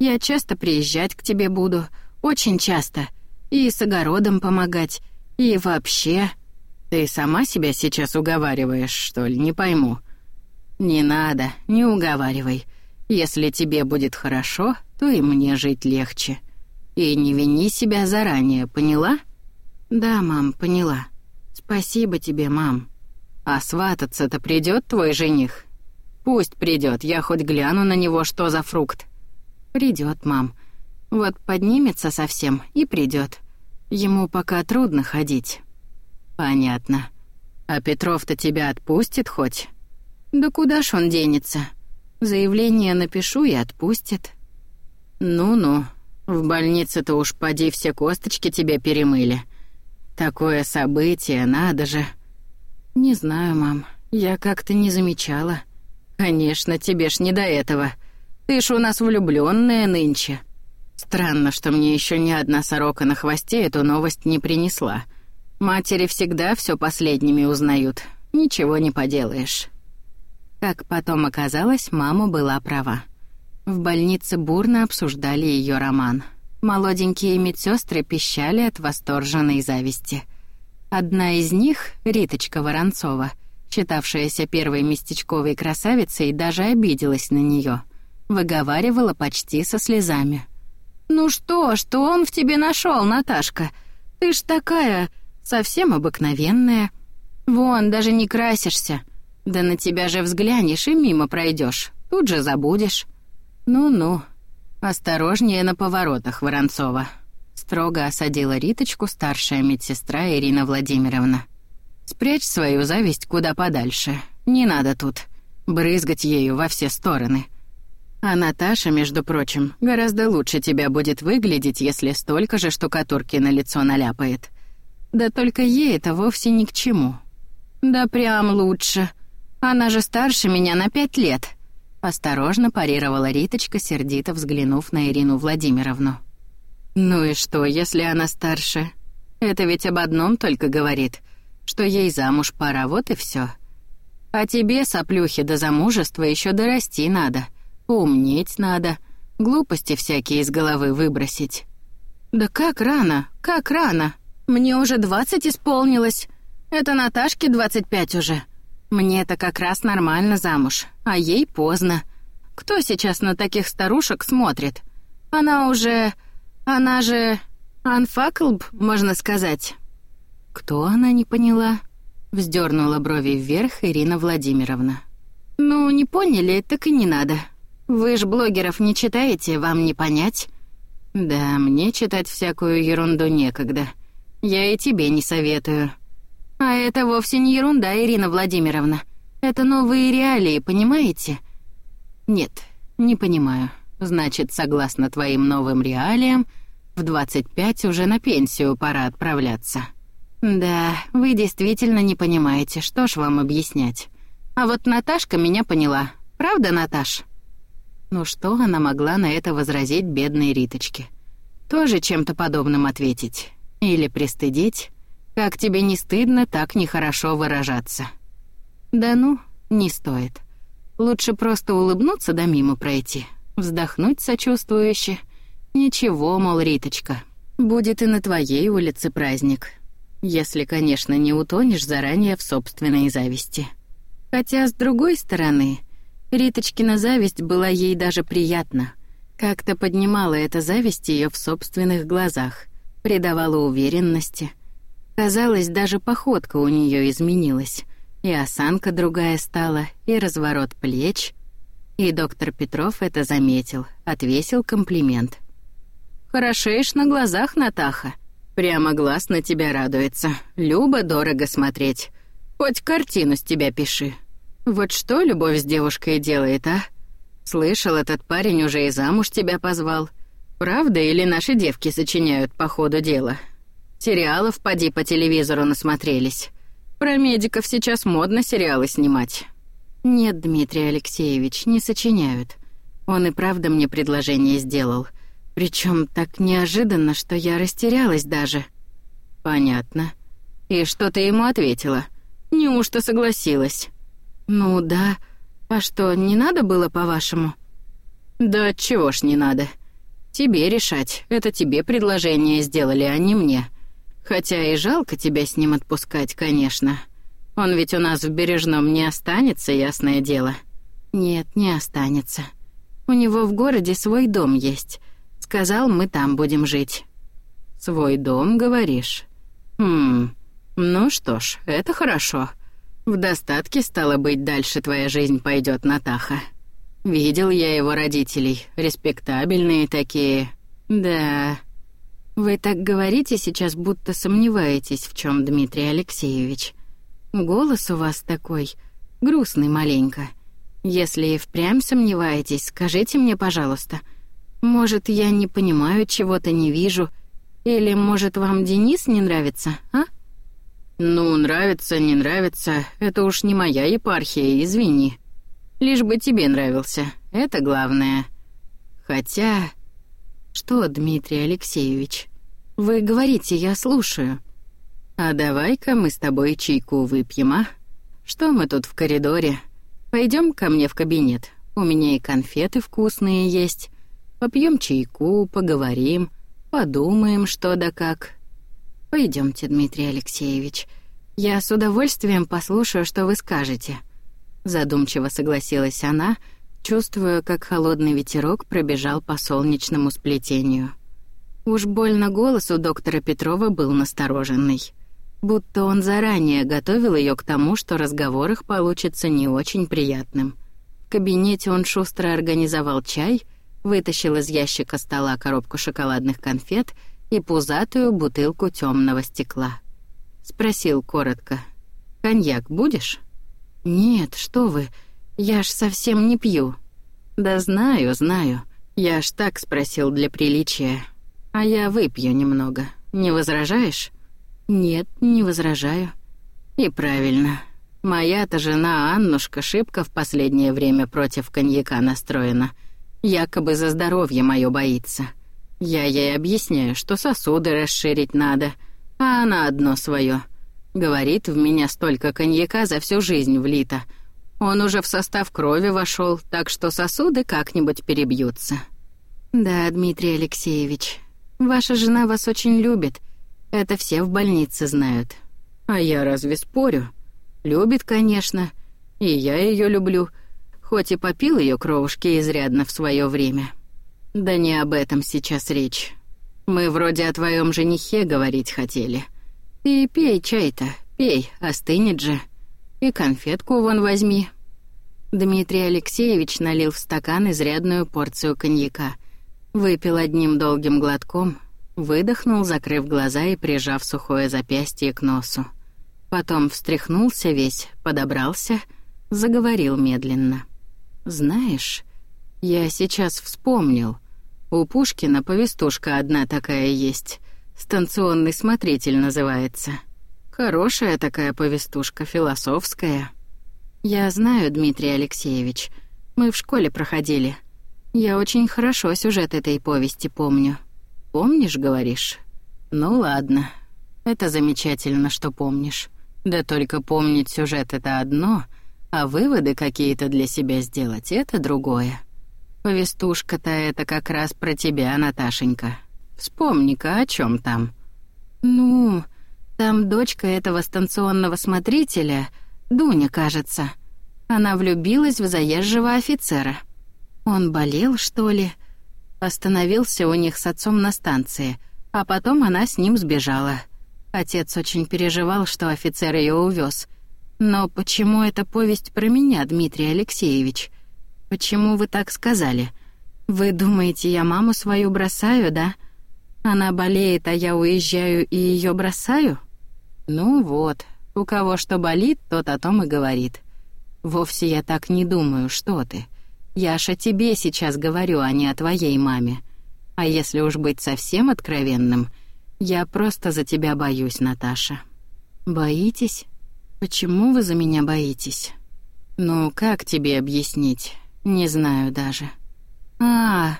Я часто приезжать к тебе буду, очень часто. И с огородом помогать, и вообще...» «Ты сама себя сейчас уговариваешь, что ли? Не пойму». «Не надо, не уговаривай. Если тебе будет хорошо, то и мне жить легче. И не вини себя заранее, поняла?» «Да, мам, поняла». «Спасибо тебе, мам». «А свататься-то придет твой жених?» «Пусть придет, я хоть гляну на него, что за фрукт». Придет, мам. Вот поднимется совсем и придет. Ему пока трудно ходить». «Понятно. А Петров-то тебя отпустит хоть?» «Да куда ж он денется? Заявление напишу и отпустит». «Ну-ну, в больнице-то уж поди все косточки тебе перемыли. Такое событие, надо же. Не знаю, мам. Я как-то не замечала. Конечно, тебе ж не до этого. Ты ж у нас влюбленная нынче. Странно, что мне еще ни одна сорока на хвосте эту новость не принесла. Матери всегда все последними узнают. Ничего не поделаешь. Как потом оказалось, мама была права. В больнице бурно обсуждали ее роман — Молоденькие медсестры пищали от восторженной зависти. Одна из них, Риточка Воронцова, считавшаяся первой местечковой красавицей, даже обиделась на нее, выговаривала почти со слезами. «Ну что, что он в тебе нашел, Наташка? Ты ж такая, совсем обыкновенная. Вон, даже не красишься. Да на тебя же взглянешь и мимо пройдешь, тут же забудешь. Ну-ну, «Осторожнее на поворотах, Воронцова», — строго осадила Риточку старшая медсестра Ирина Владимировна. «Спрячь свою зависть куда подальше. Не надо тут. Брызгать ею во все стороны. А Наташа, между прочим, гораздо лучше тебя будет выглядеть, если столько же штукатурки на лицо наляпает. Да только ей это вовсе ни к чему». «Да прям лучше. Она же старше меня на пять лет», Осторожно парировала Риточка, сердито взглянув на Ирину Владимировну. «Ну и что, если она старше? Это ведь об одном только говорит, что ей замуж пора, вот и все. А тебе, соплюхи, до замужества еще дорасти надо, умнеть надо, глупости всякие из головы выбросить». «Да как рано, как рано? Мне уже двадцать исполнилось. Это Наташке двадцать пять уже. Мне это как раз нормально замуж, а ей поздно. Кто сейчас на таких старушек смотрит? Она уже... Она же... Анфаклб, можно сказать. Кто она не поняла? Вздернула брови вверх Ирина Владимировна. Ну, не поняли, так и не надо. Вы ж блогеров не читаете, вам не понять. Да, мне читать всякую ерунду некогда. Я и тебе не советую. А это вовсе не ерунда, Ирина Владимировна. Это новые реалии, понимаете? Нет, не понимаю. Значит, согласно твоим новым реалиям, в 25 уже на пенсию пора отправляться. Да, вы действительно не понимаете, что ж вам объяснять. А вот Наташка меня поняла. Правда, Наташ? Ну что она могла на это возразить бедной Риточке? Тоже чем-то подобным ответить. Или пристыдить. Как тебе не стыдно так нехорошо выражаться? Да ну, Не стоит. Лучше просто улыбнуться да мимо пройти, вздохнуть сочувствующе. Ничего, мол, Риточка, будет и на твоей улице праздник. Если, конечно, не утонешь заранее в собственной зависти. Хотя, с другой стороны, Риточкина зависть была ей даже приятна. Как-то поднимала эта зависть ее в собственных глазах, придавала уверенности. Казалось, даже походка у нее изменилась. И осанка другая стала, и разворот плеч. И доктор Петров это заметил, отвесил комплимент. «Хорошеешь на глазах, Натаха. Прямо глаз на тебя радуется. Любо дорого смотреть. Хоть картину с тебя пиши. Вот что любовь с девушкой делает, а? Слышал, этот парень уже и замуж тебя позвал. Правда или наши девки сочиняют по ходу дела? Сериалов поди по телевизору насмотрелись. Про медиков сейчас модно сериалы снимать. Нет, Дмитрий Алексеевич, не сочиняют. Он и правда мне предложение сделал. Причем так неожиданно, что я растерялась даже. Понятно. И что ты ему ответила? Неужто согласилась? Ну да. А что, не надо было, по-вашему? Да чего ж не надо. Тебе решать. Это тебе предложение сделали, а не мне. Хотя и жалко тебя с ним отпускать, конечно. Он ведь у нас в Бережном не останется, ясное дело. Нет, не останется. У него в городе свой дом есть. Сказал, мы там будем жить. Свой дом, говоришь? Хм. Ну что ж, это хорошо. В достатке стало быть, дальше твоя жизнь пойдет, Натаха. Видел я его родителей, респектабельные такие. Да, вы так говорите сейчас, будто сомневаетесь в чем, Дмитрий Алексеевич. Голос у вас такой грустный маленько. Если и впрямь сомневаетесь, скажите мне, пожалуйста. Может, я не понимаю, чего-то не вижу, или может вам Денис не нравится, а? Ну, нравится, не нравится, это уж не моя епархия, извини. Лишь бы тебе нравился, это главное. Хотя что, Дмитрий Алексеевич? Вы говорите, я слушаю. А давай-ка мы с тобой чайку выпьем, а? Что мы тут в коридоре? Пойдем ко мне в кабинет. У меня и конфеты вкусные есть. Попьем чайку, поговорим, подумаем, что да как. Пойдемте, Дмитрий Алексеевич. Я с удовольствием послушаю, что вы скажете. Задумчиво согласилась она, чувствуя, как холодный ветерок пробежал по солнечному сплетению. Уж больно голос у доктора Петрова был настороженный. Будто он заранее готовил ее к тому, что разговор их получится не очень приятным. В кабинете он шустро организовал чай, вытащил из ящика стола коробку шоколадных конфет и пузатую бутылку темного стекла. Спросил коротко. «Коньяк будешь?» «Нет, что вы, я ж совсем не пью». «Да знаю, знаю. Я ж так спросил для приличия. А я выпью немного. Не возражаешь? Нет, не возражаю. И правильно. Моя-то жена Аннушка шибко в последнее время против коньяка настроена. Якобы за здоровье мое боится. Я ей объясняю, что сосуды расширить надо, а она одно свое. Говорит, в меня столько коньяка за всю жизнь влито. Он уже в состав крови вошел, так что сосуды как-нибудь перебьются. Да, Дмитрий Алексеевич, Ваша жена вас очень любит. Это все в больнице знают. А я разве спорю? Любит, конечно. И я ее люблю. Хоть и попил ее кровушки изрядно в свое время. Да не об этом сейчас речь. Мы вроде о твоем женихе говорить хотели. Ты пей чай-то, пей, остынет же. И конфетку вон возьми. Дмитрий Алексеевич налил в стакан изрядную порцию коньяка — Выпил одним долгим глотком, выдохнул, закрыв глаза и прижав сухое запястье к носу. Потом встряхнулся весь, подобрался, заговорил медленно. «Знаешь, я сейчас вспомнил. У Пушкина повестушка одна такая есть. Станционный смотритель называется. Хорошая такая повестушка, философская. Я знаю, Дмитрий Алексеевич. Мы в школе проходили». Я очень хорошо сюжет этой повести помню. Помнишь, говоришь? Ну ладно. Это замечательно, что помнишь. Да только помнить сюжет это одно, А выводы какие-то для себя сделать — это другое. Повестушка-то это как раз про тебя, Наташенька. Вспомни-ка, о чем там. Ну, там дочка этого станционного смотрителя, Дуня, кажется. Она влюбилась в заезжего офицера. Он болел, что ли? Остановился у них с отцом на станции, а потом она с ним сбежала. Отец очень переживал, что офицер ее увез. Но почему эта повесть про меня, Дмитрий Алексеевич? Почему вы так сказали? Вы думаете, я маму свою бросаю, да? Она болеет, а я уезжаю и ее бросаю? Ну вот, у кого что болит, тот о том и говорит. Вовсе я так не думаю, что ты. Я ж о тебе сейчас говорю, а не о твоей маме. А если уж быть совсем откровенным, я просто за тебя боюсь, Наташа. Боитесь? Почему вы за меня боитесь? Ну, как тебе объяснить? Не знаю даже. А,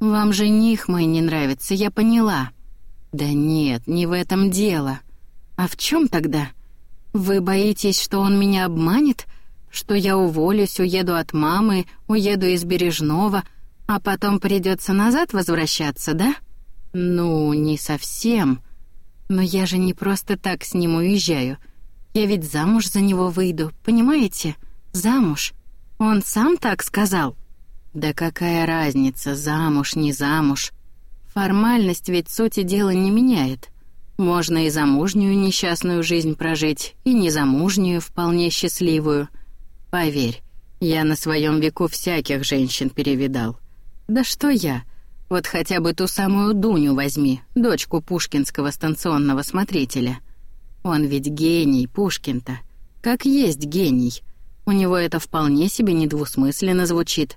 вам жених мой не нравится, я поняла. Да нет, не в этом дело. А в чем тогда? Вы боитесь, что он меня обманет? Что я уволюсь, уеду от мамы, уеду из Бережного, а потом придется назад возвращаться, да? Ну, не совсем. Но я же не просто так с ним уезжаю. Я ведь замуж за него выйду, понимаете? Замуж. Он сам так сказал. Да какая разница, замуж, не замуж? Формальность ведь сути дела не меняет. Можно и замужнюю несчастную жизнь прожить, и незамужнюю вполне счастливую. Поверь, я на своем веку всяких женщин перевидал. Да что я? Вот хотя бы ту самую Дуню возьми, дочку пушкинского станционного смотрителя. Он ведь гений, Пушкин-то. Как есть гений. У него это вполне себе недвусмысленно звучит.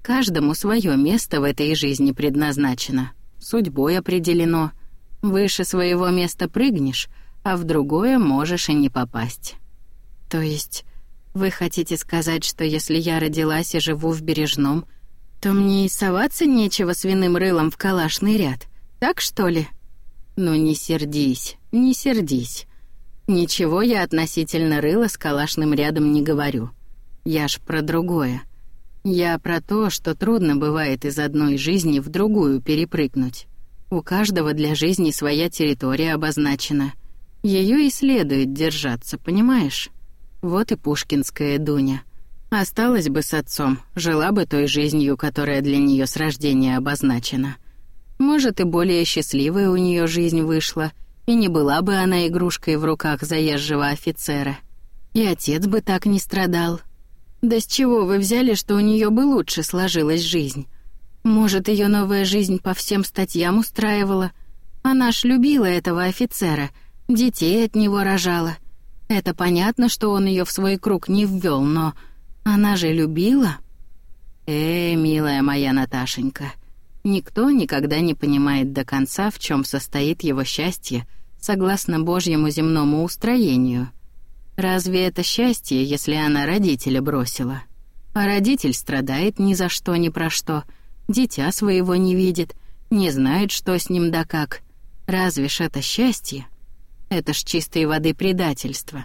Каждому свое место в этой жизни предназначено, судьбой определено. Выше своего места прыгнешь, а в другое можешь и не попасть. То есть вы хотите сказать, что если я родилась и живу в Бережном, то мне и соваться нечего свиным рылом в калашный ряд, так что ли? Ну не сердись, не сердись. Ничего я относительно рыла с калашным рядом не говорю. Я ж про другое. Я про то, что трудно бывает из одной жизни в другую перепрыгнуть. У каждого для жизни своя территория обозначена. Ее и следует держаться, понимаешь? Вот и пушкинская Дуня. Осталась бы с отцом, жила бы той жизнью, которая для нее с рождения обозначена. Может, и более счастливая у нее жизнь вышла — и не была бы она игрушкой в руках заезжего офицера. И отец бы так не страдал. Да с чего вы взяли, что у нее бы лучше сложилась жизнь? Может, ее новая жизнь по всем статьям устраивала? Она ж любила этого офицера, детей от него рожала. Это понятно, что он ее в свой круг не ввел, но она же любила. Э, милая моя Наташенька, никто никогда не понимает до конца, в чем состоит его счастье согласно Божьему земному устроению. Разве это счастье, если она родителя бросила? А родитель страдает ни за что, ни про что, дитя своего не видит, не знает, что с ним да как. Разве ж это счастье? Это ж чистой воды предательство.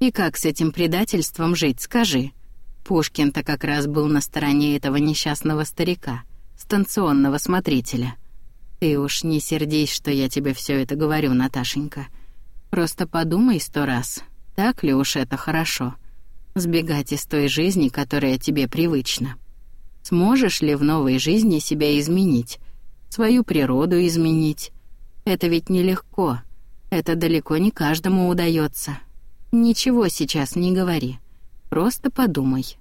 И как с этим предательством жить, скажи? Пушкин-то как раз был на стороне этого несчастного старика, станционного смотрителя. Ты уж не сердись, что я тебе все это говорю, Наташенька. Просто подумай сто раз, так ли уж это хорошо. Сбегать из той жизни, которая тебе привычна. Сможешь ли в новой жизни себя изменить, свою природу изменить? Это ведь нелегко. Это далеко не каждому удается. Ничего сейчас не говори. Просто подумай.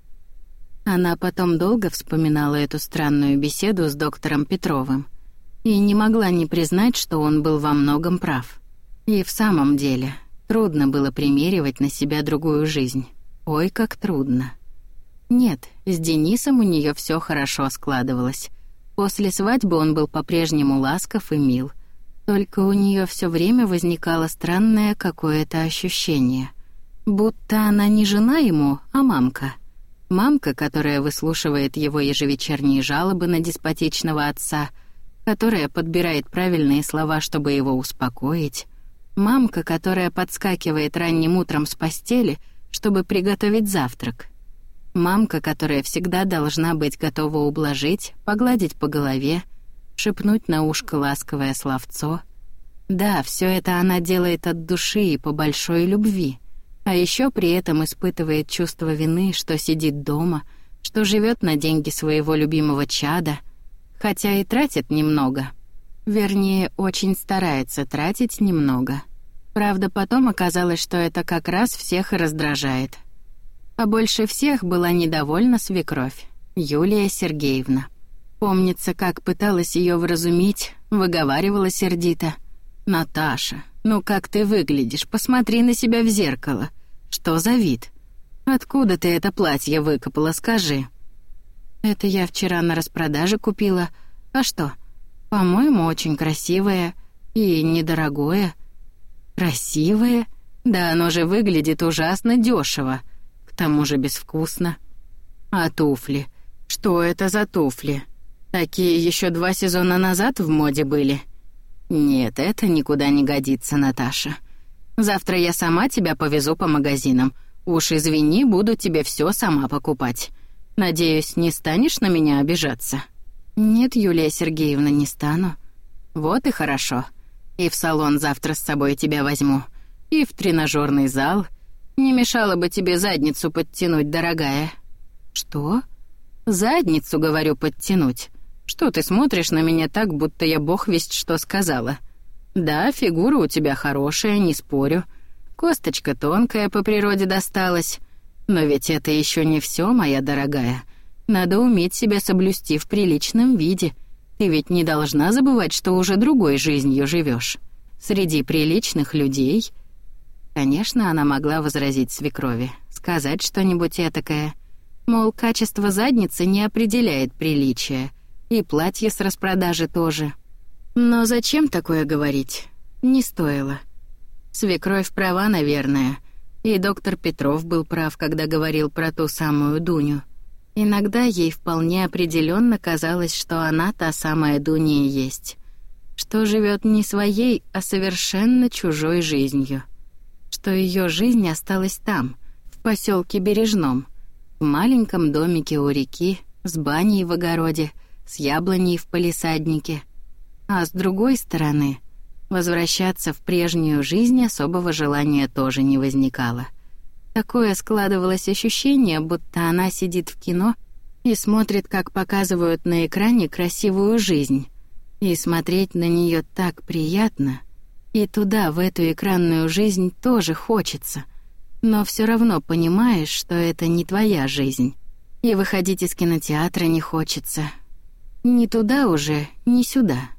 Она потом долго вспоминала эту странную беседу с доктором Петровым и не могла не признать, что он был во многом прав. И в самом деле, трудно было примеривать на себя другую жизнь. Ой, как трудно. Нет, с Денисом у нее все хорошо складывалось. После свадьбы он был по-прежнему ласков и мил. Только у нее все время возникало странное какое-то ощущение. Будто она не жена ему, а мамка. Мамка, которая выслушивает его ежевечерние жалобы на деспотичного отца — которая подбирает правильные слова, чтобы его успокоить, мамка, которая подскакивает ранним утром с постели, чтобы приготовить завтрак, Мамка, которая всегда должна быть готова ублажить, погладить по голове, шепнуть на ушко ласковое словцо. Да, все это она делает от души и по большой любви. А еще при этом испытывает чувство вины, что сидит дома, что живет на деньги своего любимого чада, хотя и тратит немного. Вернее, очень старается тратить немного. Правда, потом оказалось, что это как раз всех и раздражает. А больше всех была недовольна свекровь, Юлия Сергеевна. Помнится, как пыталась ее вразумить, выговаривала сердито. «Наташа, ну как ты выглядишь? Посмотри на себя в зеркало. Что за вид? Откуда ты это платье выкопала, скажи?» «Это я вчера на распродаже купила. А что? По-моему, очень красивое и недорогое». «Красивое? Да оно же выглядит ужасно дешево к тому же безвкусно. А туфли? Что это за туфли? Такие еще два сезона назад в моде были. Нет, это никуда не годится, Наташа. Завтра я сама тебя повезу по магазинам. Уж извини, буду тебе все сама покупать. Надеюсь, не станешь на меня обижаться? Нет, Юлия Сергеевна, не стану. Вот и хорошо. И в салон завтра с собой тебя возьму. И в тренажерный зал, не мешало бы тебе задницу подтянуть, дорогая». «Что?» «Задницу, говорю, подтянуть. Что ты смотришь на меня так, будто я бог весть что сказала?» «Да, фигура у тебя хорошая, не спорю. Косточка тонкая по природе досталась. Но ведь это еще не все, моя дорогая. Надо уметь себя соблюсти в приличном виде. Ты ведь не должна забывать, что уже другой жизнью живешь. Среди приличных людей Конечно, она могла возразить свекрови, сказать что-нибудь этакое. Мол, качество задницы не определяет приличия, и платье с распродажи тоже. Но зачем такое говорить? Не стоило. Свекровь права, наверное, и доктор Петров был прав, когда говорил про ту самую Дуню. Иногда ей вполне определенно казалось, что она та самая Дуня и есть, что живет не своей, а совершенно чужой жизнью что ее жизнь осталась там, в поселке Бережном, в маленьком домике у реки, с баней в огороде, с яблоней в палисаднике. А с другой стороны, возвращаться в прежнюю жизнь особого желания тоже не возникало. Такое складывалось ощущение, будто она сидит в кино и смотрит, как показывают на экране красивую жизнь. И смотреть на нее так приятно — и туда, в эту экранную жизнь, тоже хочется. Но все равно понимаешь, что это не твоя жизнь. И выходить из кинотеатра не хочется. Ни туда уже, ни сюда.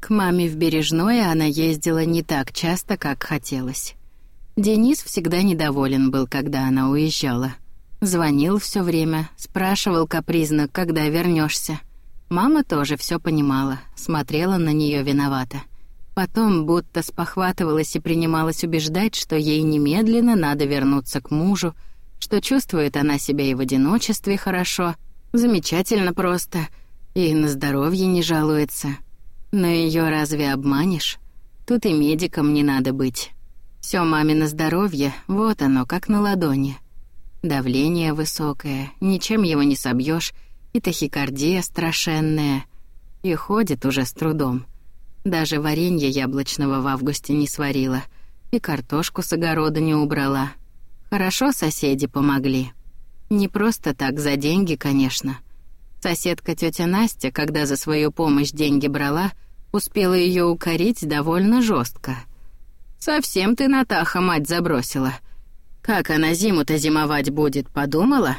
К маме в Бережное она ездила не так часто, как хотелось. Денис всегда недоволен был, когда она уезжала. Звонил все время, спрашивал капризно, когда вернешься. Мама тоже все понимала, смотрела на нее виновато. Потом будто спохватывалась и принималась убеждать, что ей немедленно надо вернуться к мужу, что чувствует она себя и в одиночестве хорошо, замечательно просто, и на здоровье не жалуется. Но ее разве обманешь? Тут и медиком не надо быть. Все мамино здоровье, вот оно, как на ладони. Давление высокое, ничем его не собьешь, и тахикардия страшенная. И ходит уже с трудом. Даже варенье яблочного в августе не сварила и картошку с огорода не убрала. Хорошо соседи помогли. Не просто так, за деньги, конечно. Соседка тетя Настя, когда за свою помощь деньги брала, успела ее укорить довольно жестко. «Совсем ты, Натаха, мать забросила. Как она зиму-то зимовать будет, подумала?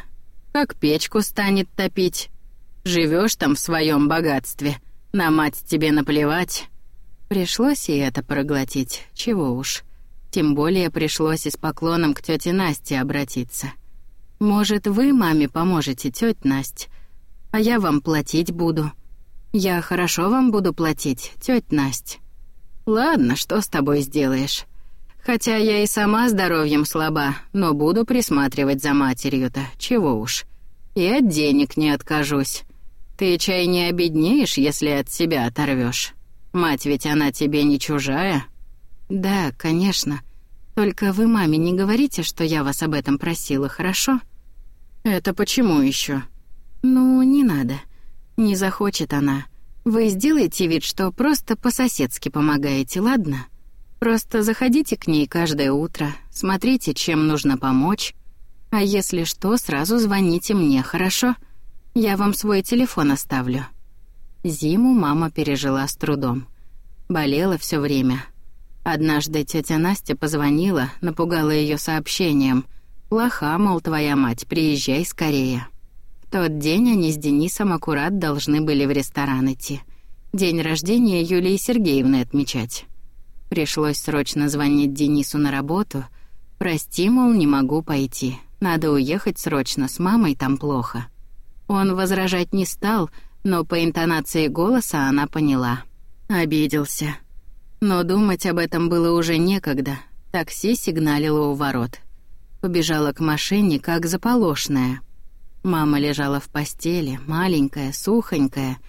Как печку станет топить? Живешь там в своем богатстве, на мать тебе наплевать». Пришлось и это проглотить, чего уж. Тем более пришлось и с поклоном к тете Насте обратиться. «Может, вы маме поможете, тетя Насть, а я вам платить буду. Я хорошо вам буду платить, тетя Насть». «Ладно, что с тобой сделаешь? Хотя я и сама здоровьем слаба, но буду присматривать за матерью-то, чего уж. И от денег не откажусь. Ты чай не обеднеешь, если от себя оторвешь. Мать ведь она тебе не чужая?» «Да, конечно. Только вы маме не говорите, что я вас об этом просила, хорошо?» «Это почему еще? «Ну, не надо. Не захочет она. Вы сделайте вид, что просто по-соседски помогаете, ладно? Просто заходите к ней каждое утро, смотрите, чем нужно помочь. А если что, сразу звоните мне, хорошо? Я вам свой телефон оставлю». Зиму мама пережила с трудом. Болела все время. Однажды тетя Настя позвонила, напугала ее сообщением. «Плоха, мол, твоя мать, приезжай скорее». Тот день они с Денисом аккурат должны были в ресторан идти. День рождения Юлии Сергеевны отмечать. Пришлось срочно звонить Денису на работу. «Прости, мол, не могу пойти. Надо уехать срочно, с мамой там плохо». Он возражать не стал, но по интонации голоса она поняла. Обиделся. Но думать об этом было уже некогда. Такси сигналило у ворот. Побежала к машине, как заполошная. Мама лежала в постели, маленькая, сухонькая,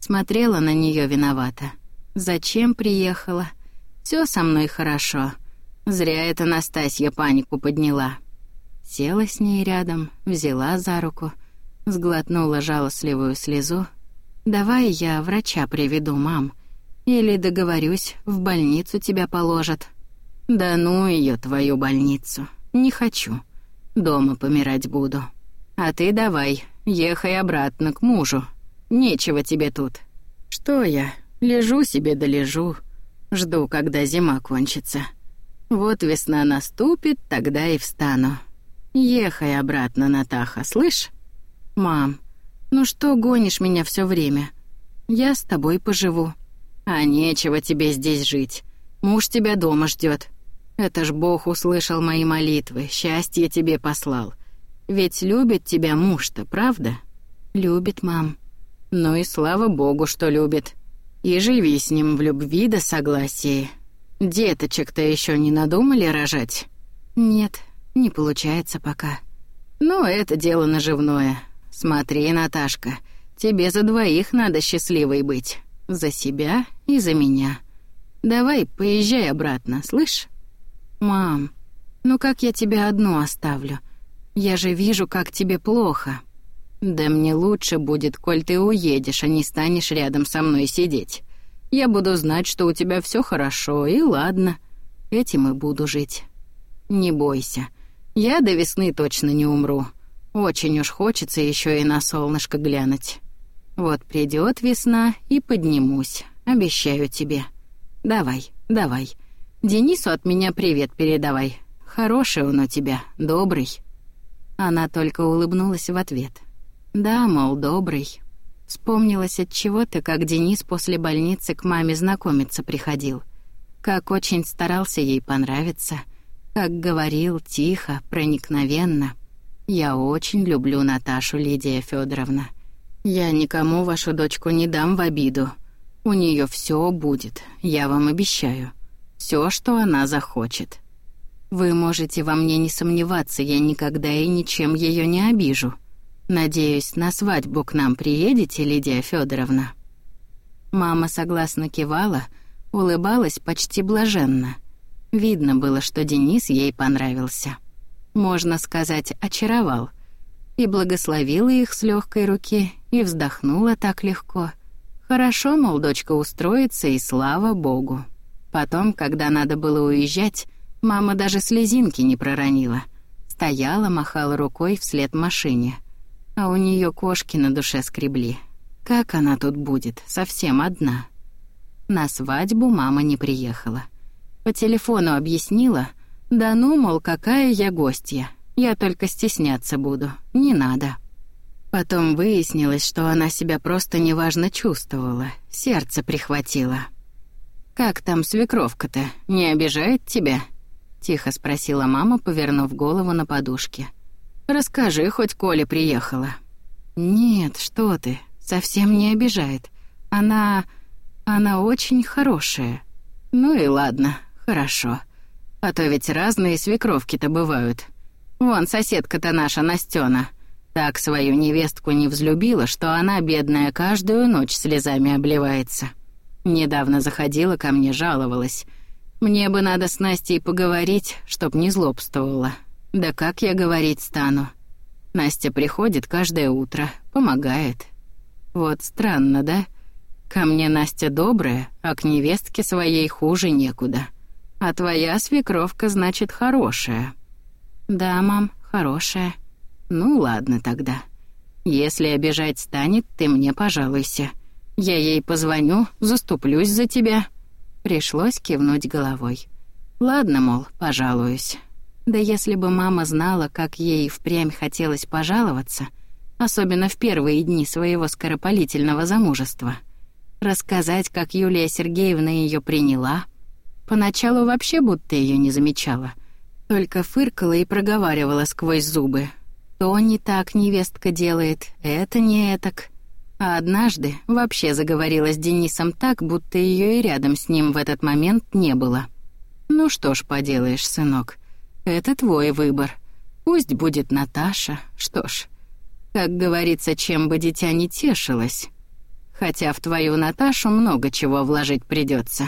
смотрела на нее виновата. Зачем приехала? Все со мной хорошо. Зря эта Настасья панику подняла. Села с ней рядом, взяла за руку, сглотнула жалостливую слезу. «Давай я врача приведу, мам. Или договорюсь, в больницу тебя положат». «Да ну ее твою больницу. Не хочу. Дома помирать буду. А ты давай, ехай обратно к мужу. Нечего тебе тут. Что я? Лежу себе да лежу. Жду, когда зима кончится. Вот весна наступит, тогда и встану. Ехай обратно, Натаха, слышь? Мам, ну что гонишь меня все время? Я с тобой поживу. А нечего тебе здесь жить. Муж тебя дома ждет. Это ж Бог услышал мои молитвы, счастье тебе послал. Ведь любит тебя муж-то, правда? Любит, мам. Ну и слава Богу, что любит. И живи с ним в любви да согласии. Деточек-то еще не надумали рожать? Нет, не получается пока. Ну, это дело наживное. Смотри, Наташка, тебе за двоих надо счастливой быть. За себя и за меня. Давай, поезжай обратно, слышь? Мам, ну как я тебя одну оставлю? Я же вижу, как тебе плохо. Да мне лучше будет, коль ты уедешь, а не станешь рядом со мной сидеть. Я буду знать, что у тебя все хорошо, и ладно. Этим и буду жить. Не бойся. Я до весны точно не умру. Очень уж хочется еще и на солнышко глянуть. Вот придет весна и поднимусь, обещаю тебе. Давай, давай. Денису от меня привет передавай. Хороший он у тебя, добрый. Она только улыбнулась в ответ. Да, мол, добрый. Вспомнилось от чего-то, как Денис после больницы к маме знакомиться приходил. Как очень старался ей понравиться. Как говорил тихо, проникновенно. Я очень люблю Наташу Лидия Федоровна. Я никому вашу дочку не дам в обиду. У нее все будет, я вам обещаю. Все, что она захочет. Вы можете во мне не сомневаться, я никогда и ничем ее не обижу. Надеюсь, на свадьбу к нам приедете, Лидия Федоровна. Мама согласно кивала, улыбалась почти блаженно. Видно было, что Денис ей понравился. Можно сказать, очаровал — и благословила их с легкой руки, и вздохнула так легко. Хорошо, мол, дочка устроится, и слава богу. Потом, когда надо было уезжать, мама даже слезинки не проронила. Стояла, махала рукой вслед машине. А у нее кошки на душе скребли. Как она тут будет, совсем одна? На свадьбу мама не приехала. По телефону объяснила, да ну, мол, какая я гостья, я только стесняться буду. Не надо. Потом выяснилось, что она себя просто неважно чувствовала, сердце прихватило. «Как там свекровка-то? Не обижает тебя?» — тихо спросила мама, повернув голову на подушке. «Расскажи, хоть Коля приехала». «Нет, что ты, совсем не обижает. Она... она очень хорошая». «Ну и ладно, хорошо. А то ведь разные свекровки-то бывают. Вон соседка-то наша Настёна. Так свою невестку не взлюбила, что она, бедная, каждую ночь слезами обливается. Недавно заходила ко мне, жаловалась. Мне бы надо с Настей поговорить, чтоб не злобствовала. Да как я говорить стану? Настя приходит каждое утро, помогает. Вот странно, да? Ко мне Настя добрая, а к невестке своей хуже некуда. А твоя свекровка, значит, хорошая. Да, мам, хорошая. Ну ладно тогда. Если обижать станет, ты мне пожалуйся. Я ей позвоню, заступлюсь за тебя. Пришлось кивнуть головой. Ладно, мол, пожалуюсь. Да если бы мама знала, как ей впрямь хотелось пожаловаться, особенно в первые дни своего скоропалительного замужества. Рассказать, как Юлия Сергеевна ее приняла. Поначалу вообще будто ее не замечала. Только фыркала и проговаривала сквозь зубы. То не так невестка делает, это не этак. А однажды вообще заговорила с Денисом так, будто ее и рядом с ним в этот момент не было. «Ну что ж поделаешь, сынок, это твой выбор. Пусть будет Наташа. Что ж, как говорится, чем бы дитя не тешилось. Хотя в твою Наташу много чего вложить придется.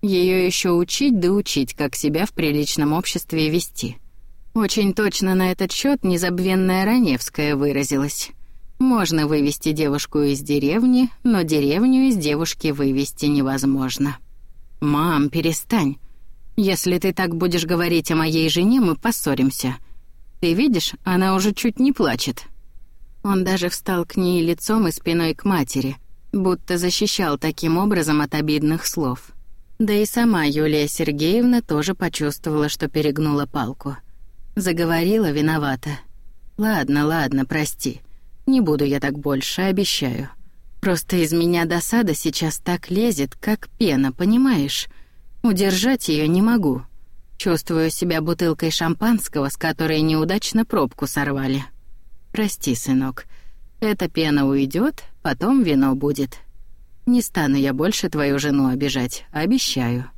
Ее еще учить да учить, как себя в приличном обществе вести. Очень точно на этот счет незабвенная Раневская выразилась. Можно вывести девушку из деревни, но деревню из девушки вывести невозможно. «Мам, перестань. Если ты так будешь говорить о моей жене, мы поссоримся. Ты видишь, она уже чуть не плачет». Он даже встал к ней лицом и спиной к матери, будто защищал таким образом от обидных слов. Да и сама Юлия Сергеевна тоже почувствовала, что перегнула палку. Заговорила виновата. «Ладно, ладно, прости. Не буду я так больше, обещаю. Просто из меня досада сейчас так лезет, как пена, понимаешь? Удержать ее не могу. Чувствую себя бутылкой шампанского, с которой неудачно пробку сорвали. Прости, сынок. Эта пена уйдет, потом вино будет. Не стану я больше твою жену обижать, обещаю.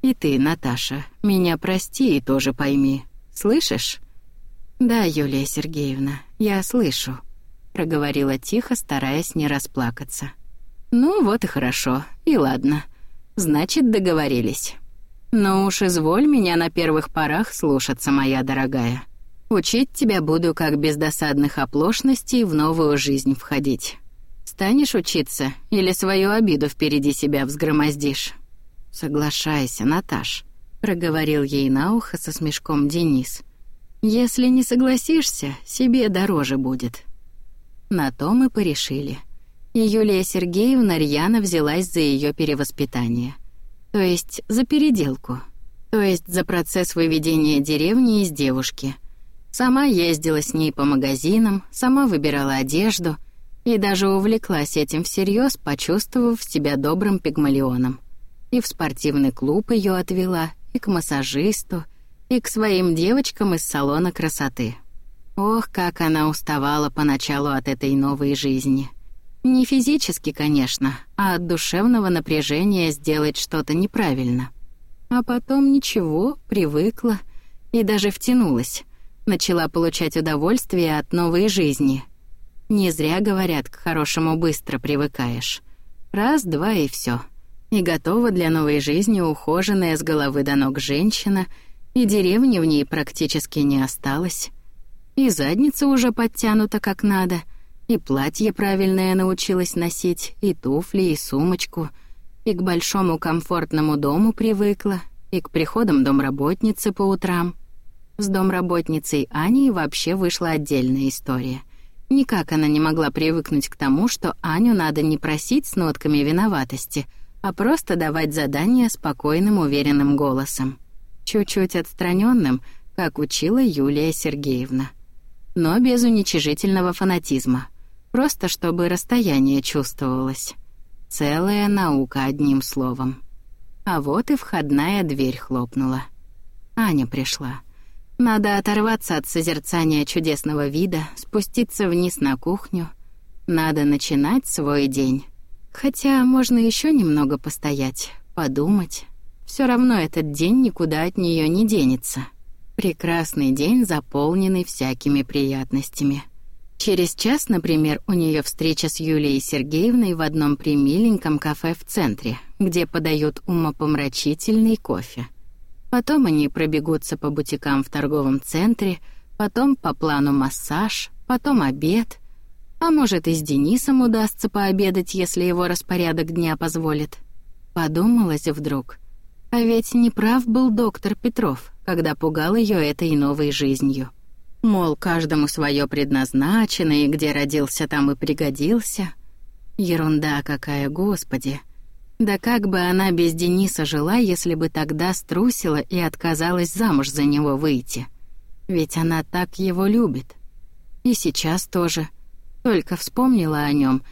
И ты, Наташа, меня прости и тоже пойми. Слышишь? Да, Юлия Сергеевна, я слышу, проговорила тихо, стараясь не расплакаться. Ну вот и хорошо. И ладно. Значит, договорились. Но уж изволь меня на первых порах слушаться, моя дорогая. Учить тебя буду, как без досадных оплошностей в новую жизнь входить. Станешь учиться или свою обиду впереди себя взгромоздишь? Соглашайся, Наташ, проговорил ей на ухо со смешком Денис. Если не согласишься, себе дороже будет. На то мы порешили и Юлия Сергеевна рьяно взялась за ее перевоспитание. То есть за переделку. То есть за процесс выведения деревни из девушки. Сама ездила с ней по магазинам, сама выбирала одежду и даже увлеклась этим всерьез, почувствовав себя добрым пигмалионом. И в спортивный клуб ее отвела, и к массажисту, и к своим девочкам из салона красоты. Ох, как она уставала поначалу от этой новой жизни. Не физически, конечно, а от душевного напряжения сделать что-то неправильно. А потом ничего, привыкла и даже втянулась. Начала получать удовольствие от новой жизни. Не зря говорят, к хорошему быстро привыкаешь. Раз, два и все. И готова для новой жизни ухоженная с головы до ног женщина, и деревни в ней практически не осталось. И задница уже подтянута как надо — и платье правильное научилась носить, и туфли, и сумочку, и к большому комфортному дому привыкла, и к приходам домработницы по утрам. С домработницей Аней вообще вышла отдельная история. Никак она не могла привыкнуть к тому, что Аню надо не просить с нотками виноватости, а просто давать задания спокойным, уверенным голосом. Чуть-чуть отстраненным, как учила Юлия Сергеевна. Но без уничижительного фанатизма. Просто чтобы расстояние чувствовалось. Целая наука, одним словом. А вот и входная дверь хлопнула. Аня пришла. Надо оторваться от созерцания чудесного вида, спуститься вниз на кухню. Надо начинать свой день. Хотя можно еще немного постоять, подумать. Все равно этот день никуда от нее не денется. Прекрасный день, заполненный всякими приятностями. Через час, например, у нее встреча с Юлией Сергеевной в одном примиленьком кафе в центре, где подают умопомрачительный кофе. Потом они пробегутся по бутикам в торговом центре, потом по плану массаж, потом обед. А может, и с Денисом удастся пообедать, если его распорядок дня позволит. Подумалось вдруг. А ведь не прав был доктор Петров, когда пугал ее этой новой жизнью. Мол, каждому свое предназначено, и где родился, там и пригодился. Ерунда какая, господи. Да как бы она без Дениса жила, если бы тогда струсила и отказалась замуж за него выйти? Ведь она так его любит. И сейчас тоже. Только вспомнила о нем,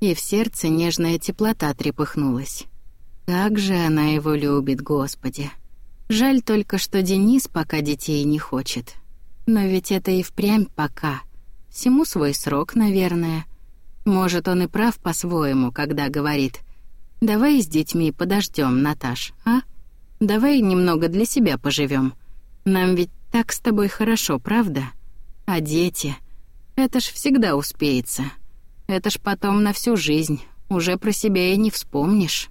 и в сердце нежная теплота трепыхнулась. Как же она его любит, господи. Жаль только, что Денис пока детей не хочет. Но ведь это и впрямь пока. Всему свой срок, наверное. Может, он и прав по-своему, когда говорит «Давай с детьми подождем, Наташ, а? Давай немного для себя поживем. Нам ведь так с тобой хорошо, правда? А дети? Это ж всегда успеется. Это ж потом на всю жизнь. Уже про себя и не вспомнишь».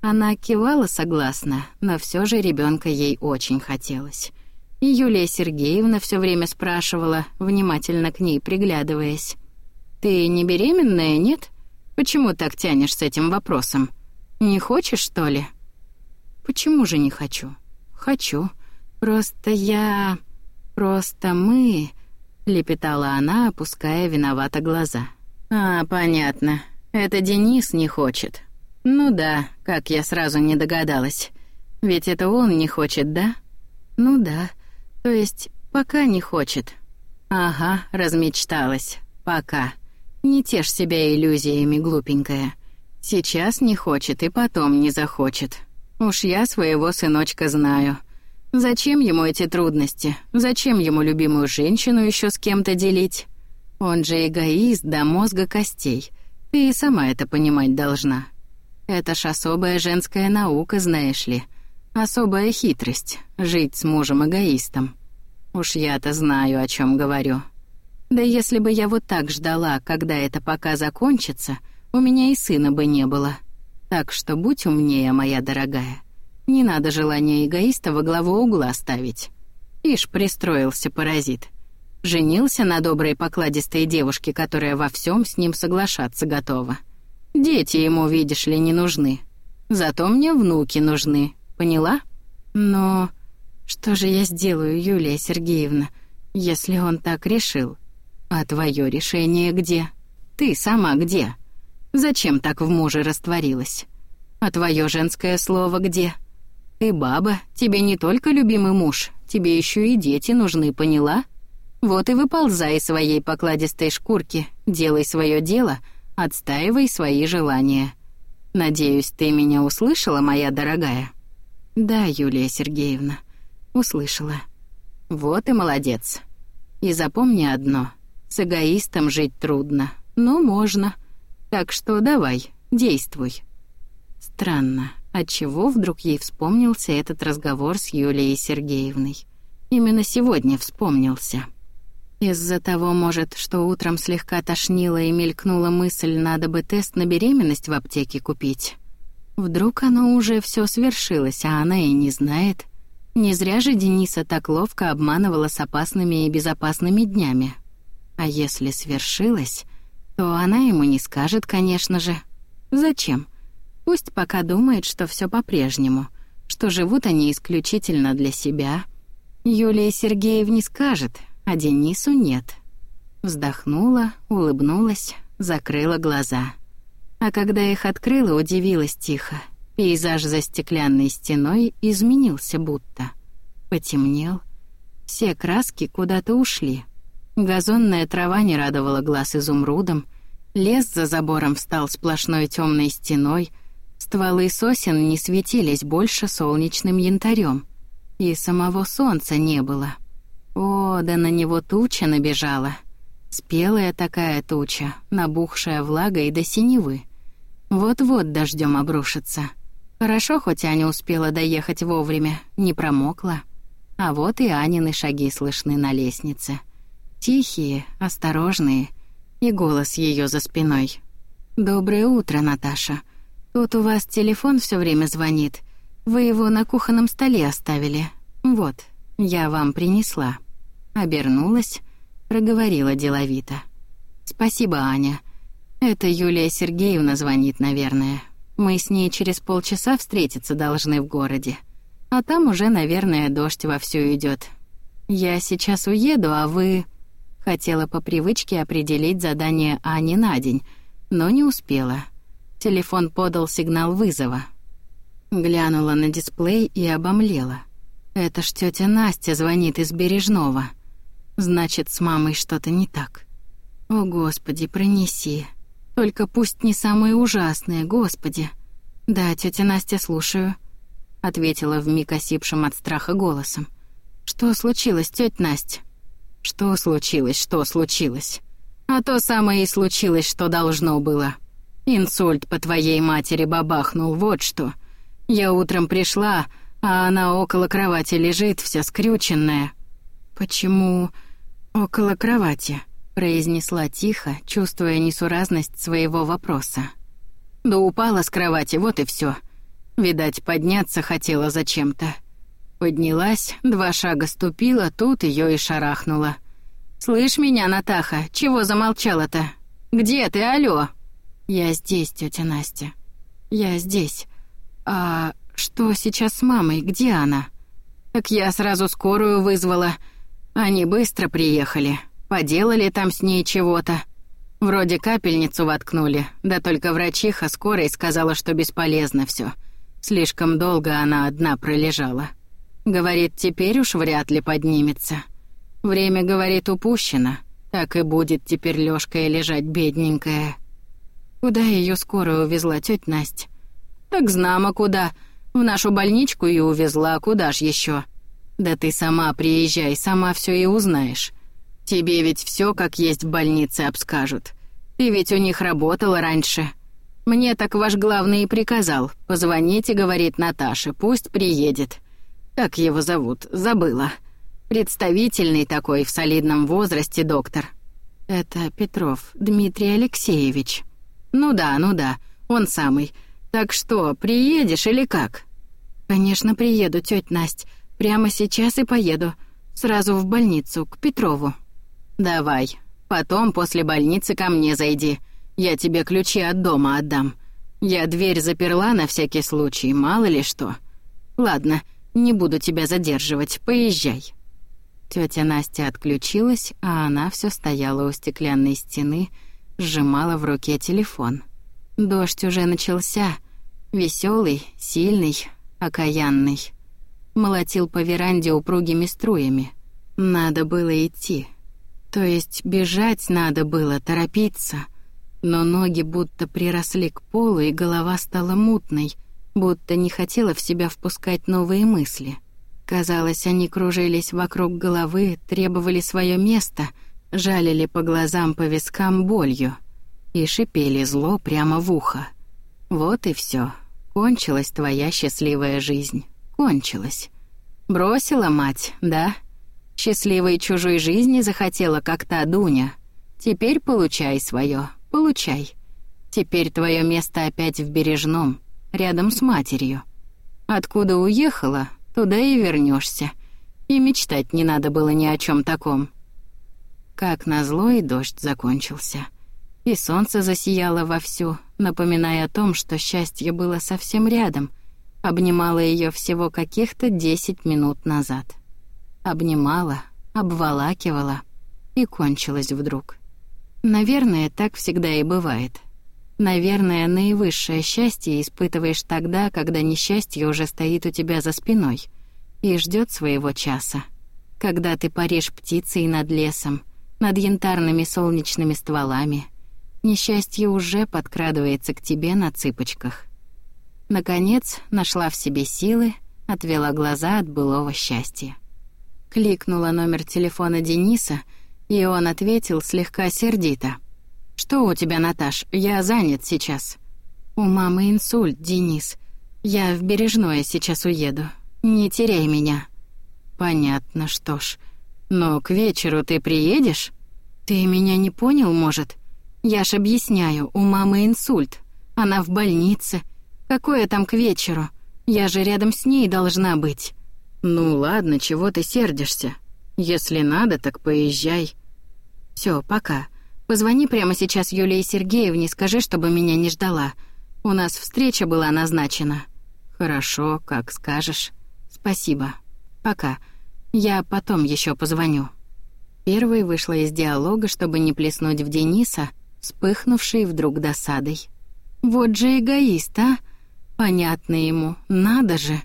Она кивала согласно, но все же ребенка ей очень хотелось. И Юлия Сергеевна все время спрашивала, внимательно к ней приглядываясь. «Ты не беременная, нет? Почему так тянешь с этим вопросом? Не хочешь, что ли?» «Почему же не хочу?» «Хочу. Просто я... Просто мы...» — лепетала она, опуская виновато глаза. «А, понятно. Это Денис не хочет. Ну да, как я сразу не догадалась. Ведь это он не хочет, да?» «Ну да. То есть пока не хочет». «Ага, размечталась. Пока». Не тешь себя иллюзиями, глупенькая. Сейчас не хочет и потом не захочет. Уж я своего сыночка знаю. Зачем ему эти трудности? Зачем ему любимую женщину еще с кем-то делить? Он же эгоист до мозга костей. Ты и сама это понимать должна. Это ж особая женская наука, знаешь ли. Особая хитрость — жить с мужем-эгоистом. Уж я-то знаю, о чем говорю. Да если бы я вот так ждала, когда это пока закончится, у меня и сына бы не было. Так что будь умнее, моя дорогая. Не надо желания эгоиста во главу угла ставить. Ишь, пристроился паразит. Женился на доброй покладистой девушке, которая во всем с ним соглашаться готова. Дети ему, видишь ли, не нужны. Зато мне внуки нужны, поняла? Но что же я сделаю, Юлия Сергеевна, если он так решил?» А твое решение где? Ты сама где? Зачем так в муже растворилась? А твое женское слово где? Ты баба, тебе не только любимый муж, тебе еще и дети нужны, поняла? Вот и выползай из своей покладистой шкурки, делай свое дело, отстаивай свои желания. Надеюсь, ты меня услышала, моя дорогая? Да, Юлия Сергеевна, услышала. Вот и молодец. И запомни одно — с эгоистом жить трудно, но можно. Так что давай, действуй. Странно, отчего вдруг ей вспомнился этот разговор с Юлией Сергеевной. Именно сегодня вспомнился. Из-за того, может, что утром слегка тошнило и мелькнула мысль, надо бы тест на беременность в аптеке купить. Вдруг оно уже все свершилось, а она и не знает. Не зря же Дениса так ловко обманывала с опасными и безопасными днями. А если свершилось, то она ему не скажет, конечно же. Зачем? Пусть пока думает, что все по-прежнему, что живут они исключительно для себя. Юлия Сергеевне скажет, а Денису нет. Вздохнула, улыбнулась, закрыла глаза. А когда их открыла, удивилась тихо. Пейзаж за стеклянной стеной изменился будто. Потемнел. Все краски куда-то ушли. Газонная трава не радовала глаз изумрудом, лес за забором встал сплошной темной стеной, стволы сосен не светились больше солнечным янтарем, и самого солнца не было. О, да на него туча набежала. Спелая такая туча, набухшая влагой до синевы. Вот-вот дождем обрушится. Хорошо, хоть Аня успела доехать вовремя, не промокла. А вот и Анины шаги слышны на лестнице. Тихие, осторожные, и голос ее за спиной. «Доброе утро, Наташа. Тут у вас телефон все время звонит. Вы его на кухонном столе оставили. Вот, я вам принесла». Обернулась. проговорила деловито. «Спасибо, Аня. Это Юлия Сергеевна звонит, наверное. Мы с ней через полчаса встретиться должны в городе. А там уже, наверное, дождь вовсю идет. Я сейчас уеду, а вы...» Хотела по привычке определить задание Ани на день, но не успела. Телефон подал сигнал вызова. Глянула на дисплей и обомлела. Это ж тетя Настя звонит из Бережного. Значит, с мамой что-то не так. О, Господи, пронеси. Только пусть не самые ужасные, Господи. Да, тетя Настя, слушаю, ответила вмиг осипшим от страха голосом. Что случилось, тетя Настя? Что случилось, что случилось? А то самое и случилось, что должно было. Инсульт по твоей матери бабахнул, вот что. Я утром пришла, а она около кровати лежит, вся скрюченная. Почему около кровати? произнесла тихо, чувствуя несуразность своего вопроса. Да упала с кровати, вот и все. Видать, подняться хотела зачем-то. Поднялась, два шага ступила, тут ее и шарахнула. «Слышь меня, Натаха, чего замолчала-то? Где ты, алло?» «Я здесь, тетя Настя. Я здесь. А что сейчас с мамой? Где она?» «Так я сразу скорую вызвала. Они быстро приехали. Поделали там с ней чего-то. Вроде капельницу воткнули, да только врачиха скорой сказала, что бесполезно все. Слишком долго она одна пролежала. Говорит, теперь уж вряд ли поднимется. Время, говорит, упущено. Так и будет теперь Лёшка и лежать бедненькая. Куда ее скорую увезла тетя Настя? Так знамо куда. В нашу больничку и увезла, куда ж еще? Да ты сама приезжай, сама все и узнаешь. Тебе ведь все как есть в больнице обскажут. Ты ведь у них работала раньше. Мне так ваш главный и приказал. Позвоните, говорит Наташе, пусть приедет. Как его зовут? Забыла. Представительный такой в солидном возрасте доктор. Это Петров Дмитрий Алексеевич. Ну да, ну да, он самый. Так что, приедешь или как? Конечно, приеду, тетя Насть. Прямо сейчас и поеду. Сразу в больницу, к Петрову. Давай. Потом после больницы ко мне зайди. Я тебе ключи от дома отдам. Я дверь заперла на всякий случай, мало ли что. Ладно, не буду тебя задерживать, поезжай. Тетя Настя отключилась, а она все стояла у стеклянной стены, сжимала в руке телефон. Дождь уже начался, веселый, сильный, окаянный. Молотил по веранде упругими струями. Надо было идти. То есть бежать надо было, торопиться. Но ноги будто приросли к полу, и голова стала мутной, будто не хотела в себя впускать новые мысли. Казалось, они кружились вокруг головы, требовали свое место, жалили по глазам, по вискам болью и шипели зло прямо в ухо. Вот и все. Кончилась твоя счастливая жизнь. Кончилась. Бросила мать, да? Счастливой чужой жизни захотела, как та Дуня. Теперь получай свое, получай. Теперь твое место опять в Бережном, рядом с матерью. Откуда уехала, туда и вернешься. И мечтать не надо было ни о чем таком. Как назло и дождь закончился и солнце засияло вовсю, напоминая о том, что счастье было совсем рядом, обнимало ее всего каких-то десять минут назад. Обнимала, обволакивала и кончилось вдруг. Наверное, так всегда и бывает. Наверное, наивысшее счастье испытываешь тогда, когда несчастье уже стоит у тебя за спиной и ждет своего часа. Когда ты паришь птицей над лесом, над янтарными солнечными стволами — Несчастье уже подкрадывается к тебе на цыпочках. Наконец, нашла в себе силы, отвела глаза от былого счастья. Кликнула номер телефона Дениса, и он ответил слегка сердито. «Что у тебя, Наташ? Я занят сейчас». «У мамы инсульт, Денис. Я в Бережное сейчас уеду. Не теряй меня». «Понятно, что ж. Но к вечеру ты приедешь?» «Ты меня не понял, может?» Я ж объясняю, у мамы инсульт. Она в больнице. Какое там к вечеру? Я же рядом с ней должна быть. Ну ладно, чего ты сердишься? Если надо, так поезжай. Все, пока. Позвони прямо сейчас Юлии Сергеевне, скажи, чтобы меня не ждала. У нас встреча была назначена». «Хорошо, как скажешь. Спасибо. Пока. Я потом еще позвоню». Первой вышла из диалога, чтобы не плеснуть в Дениса, вспыхнувший вдруг досадой. «Вот же эгоист, а? Понятно ему, надо же.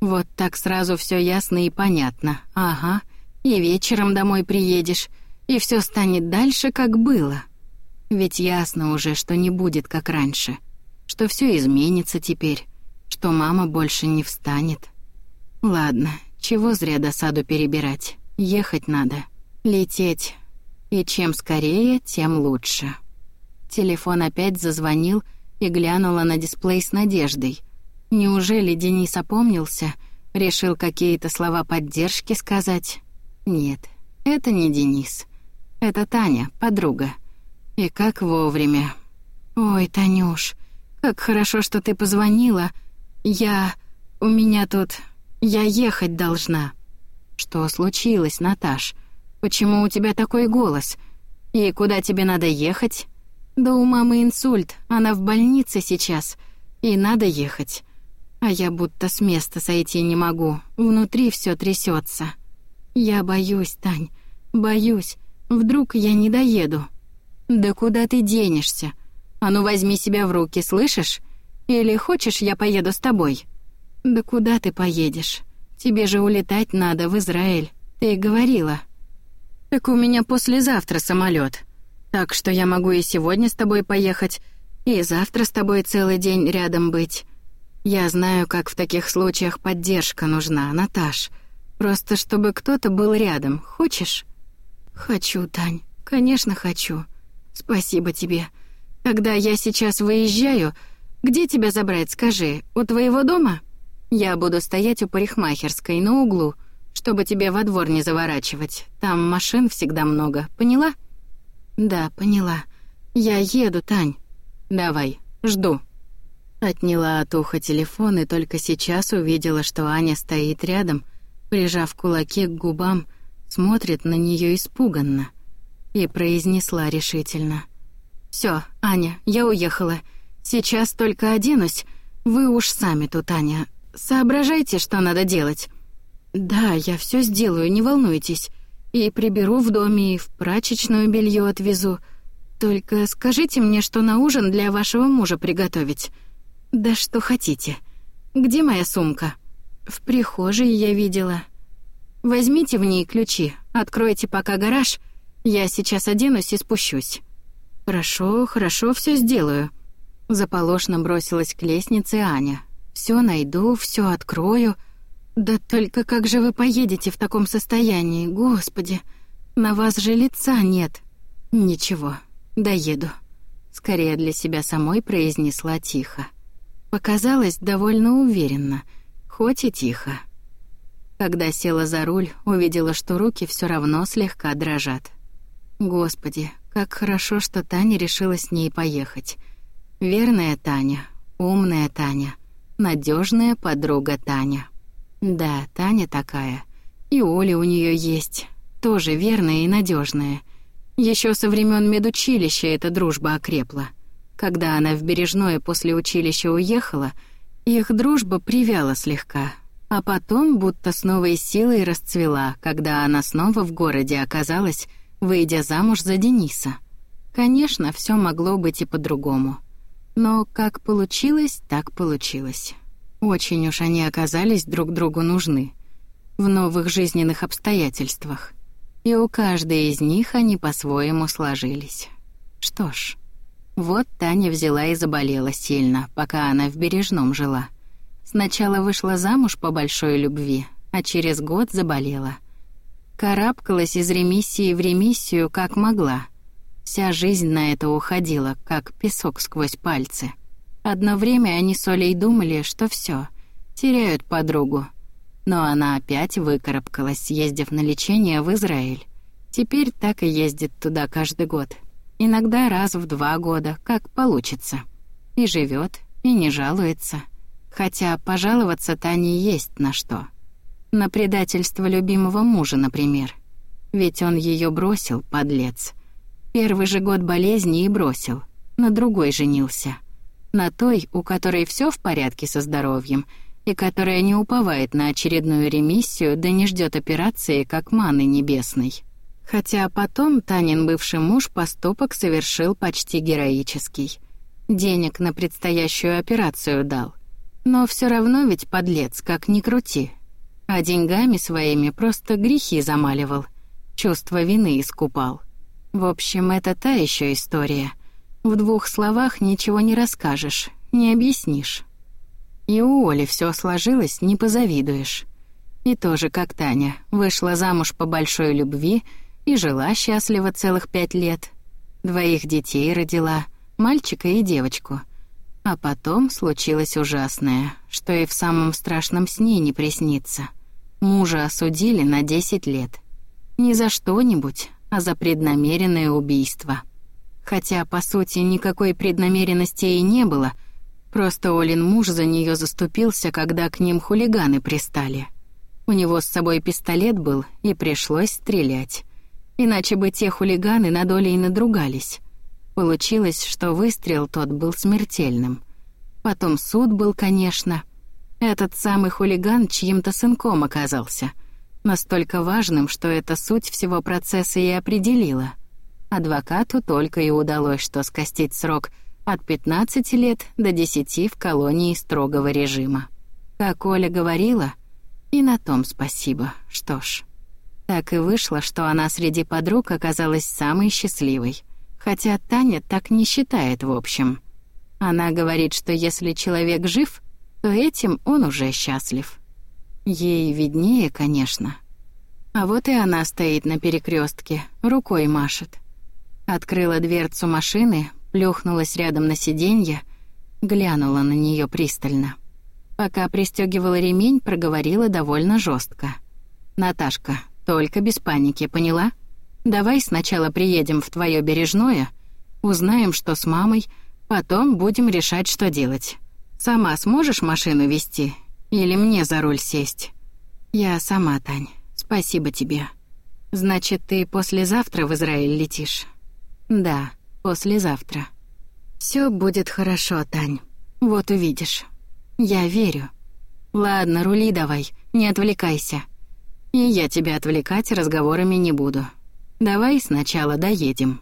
Вот так сразу все ясно и понятно. Ага. И вечером домой приедешь, и все станет дальше, как было. Ведь ясно уже, что не будет как раньше, что все изменится теперь, что мама больше не встанет. Ладно, чего зря досаду перебирать. Ехать надо. Лететь. И чем скорее, тем лучше. Телефон опять зазвонил, глянула на дисплей с надеждой. Неужели Денис опомнился, решил какие-то слова поддержки сказать? Нет, это не Денис. Это Таня, подруга. И как вовремя. Ой, Танюш, как хорошо, что ты позвонила. Я... У меня тут... Я ехать должна. Что случилось, Наташ? Почему у тебя такой голос? И куда тебе надо ехать? Да у мамы инсульт, она в больнице сейчас, и надо ехать. А я будто с места сойти не могу, внутри все трясется. Я боюсь, Тань, боюсь, вдруг я не доеду. Да куда ты денешься? А ну возьми себя в руки, слышишь? Или хочешь, я поеду с тобой? Да куда ты поедешь? Тебе же улетать надо в Израиль, ты говорила. Так у меня послезавтра самолет. Так что я могу и сегодня с тобой поехать, и завтра с тобой целый день рядом быть. Я знаю, как в таких случаях поддержка нужна, Наташ. Просто чтобы кто-то был рядом. Хочешь? Хочу, Тань. Конечно, хочу. Спасибо тебе. Когда я сейчас выезжаю, где тебя забрать, скажи? У твоего дома? Я буду стоять у парикмахерской на углу, чтобы тебе во двор не заворачивать. Там машин всегда много. Поняла? «Да, поняла. Я еду, Тань. Давай, жду». Отняла от уха телефон и только сейчас увидела, что Аня стоит рядом, прижав кулаки к губам, смотрит на нее испуганно. И произнесла решительно. «Всё, Аня, я уехала. Сейчас только оденусь. Вы уж сами тут, Аня. Соображайте, что надо делать». «Да, я всё сделаю, не волнуйтесь. И приберу в доме, и в прачечную белье отвезу. Только скажите мне, что на ужин для вашего мужа приготовить. Да что хотите. Где моя сумка? В прихожей я видела. Возьмите в ней ключи, откройте пока гараж. Я сейчас оденусь и спущусь. Хорошо, хорошо, все сделаю. Заполошно бросилась к лестнице Аня. Все найду, все открою. «Да только как же вы поедете в таком состоянии, господи? На вас же лица нет». «Ничего, доеду», — скорее для себя самой произнесла тихо. Показалось довольно уверенно, хоть и тихо. Когда села за руль, увидела, что руки все равно слегка дрожат. Господи, как хорошо, что Таня решила с ней поехать. Верная Таня, умная Таня, надежная подруга Таня. Да, Таня такая. И Оля у нее есть. Тоже верная и надежная. Еще со времен медучилища эта дружба окрепла. Когда она в Бережное после училища уехала, их дружба привяла слегка, а потом будто с новой силой расцвела, когда она снова в городе оказалась, выйдя замуж за Дениса. Конечно, все могло быть и по-другому. Но как получилось, так получилось. Очень уж они оказались друг другу нужны в новых жизненных обстоятельствах. И у каждой из них они по-своему сложились. Что ж, вот Таня взяла и заболела сильно, пока она в Бережном жила. Сначала вышла замуж по большой любви, а через год заболела. Карабкалась из ремиссии в ремиссию как могла. Вся жизнь на это уходила, как песок сквозь пальцы — Одно время они с Олей думали, что все, теряют подругу. Но она опять выкарабкалась, съездив на лечение в Израиль. Теперь так и ездит туда каждый год. Иногда раз в два года, как получится. И живет, и не жалуется. Хотя пожаловаться Тане есть на что. На предательство любимого мужа, например. Ведь он ее бросил, подлец. Первый же год болезни и бросил. На другой женился. На той, у которой все в порядке со здоровьем, и которая не уповает на очередную ремиссию, да не ждет операции, как маны небесной. Хотя потом Танин бывший муж поступок совершил почти героический. Денег на предстоящую операцию дал. Но все равно ведь подлец, как ни крути. А деньгами своими просто грехи замаливал, чувство вины искупал. В общем, это та еще история. В двух словах ничего не расскажешь, не объяснишь. И у Оли все сложилось, не позавидуешь. И тоже, как Таня, вышла замуж по большой любви и жила счастливо целых пять лет. Двоих детей родила, мальчика и девочку. А потом случилось ужасное, что и в самом страшном сне не приснится. Мужа осудили на 10 лет. Не за что-нибудь, а за преднамеренное убийство. Хотя, по сути, никакой преднамеренности и не было, просто Олин муж за нее заступился, когда к ним хулиганы пристали. У него с собой пистолет был, и пришлось стрелять. Иначе бы те хулиганы на долей надругались. Получилось, что выстрел тот был смертельным. Потом суд был, конечно. Этот самый хулиган чьим-то сынком оказался — Настолько важным, что эта суть всего процесса и определила. Адвокату только и удалось что скостить срок от 15 лет до 10 в колонии строгого режима. Как Оля говорила, и на том спасибо. Что ж, так и вышло, что она среди подруг оказалась самой счастливой. Хотя Таня так не считает в общем. Она говорит, что если человек жив, то этим он уже счастлив. Ей виднее, конечно. А вот и она стоит на перекрестке, рукой машет. Открыла дверцу машины, плюхнулась рядом на сиденье, глянула на нее пристально. Пока пристегивала ремень, проговорила довольно жестко. «Наташка, только без паники, поняла? Давай сначала приедем в твое бережное, узнаем, что с мамой, потом будем решать, что делать. Сама сможешь машину вести или мне за руль сесть? Я сама, Тань. Спасибо тебе. Значит, ты послезавтра в Израиль летишь? Да, послезавтра. Все будет хорошо, Тань. Вот увидишь. Я верю. Ладно, рули давай, не отвлекайся. И я тебя отвлекать разговорами не буду. Давай сначала доедем.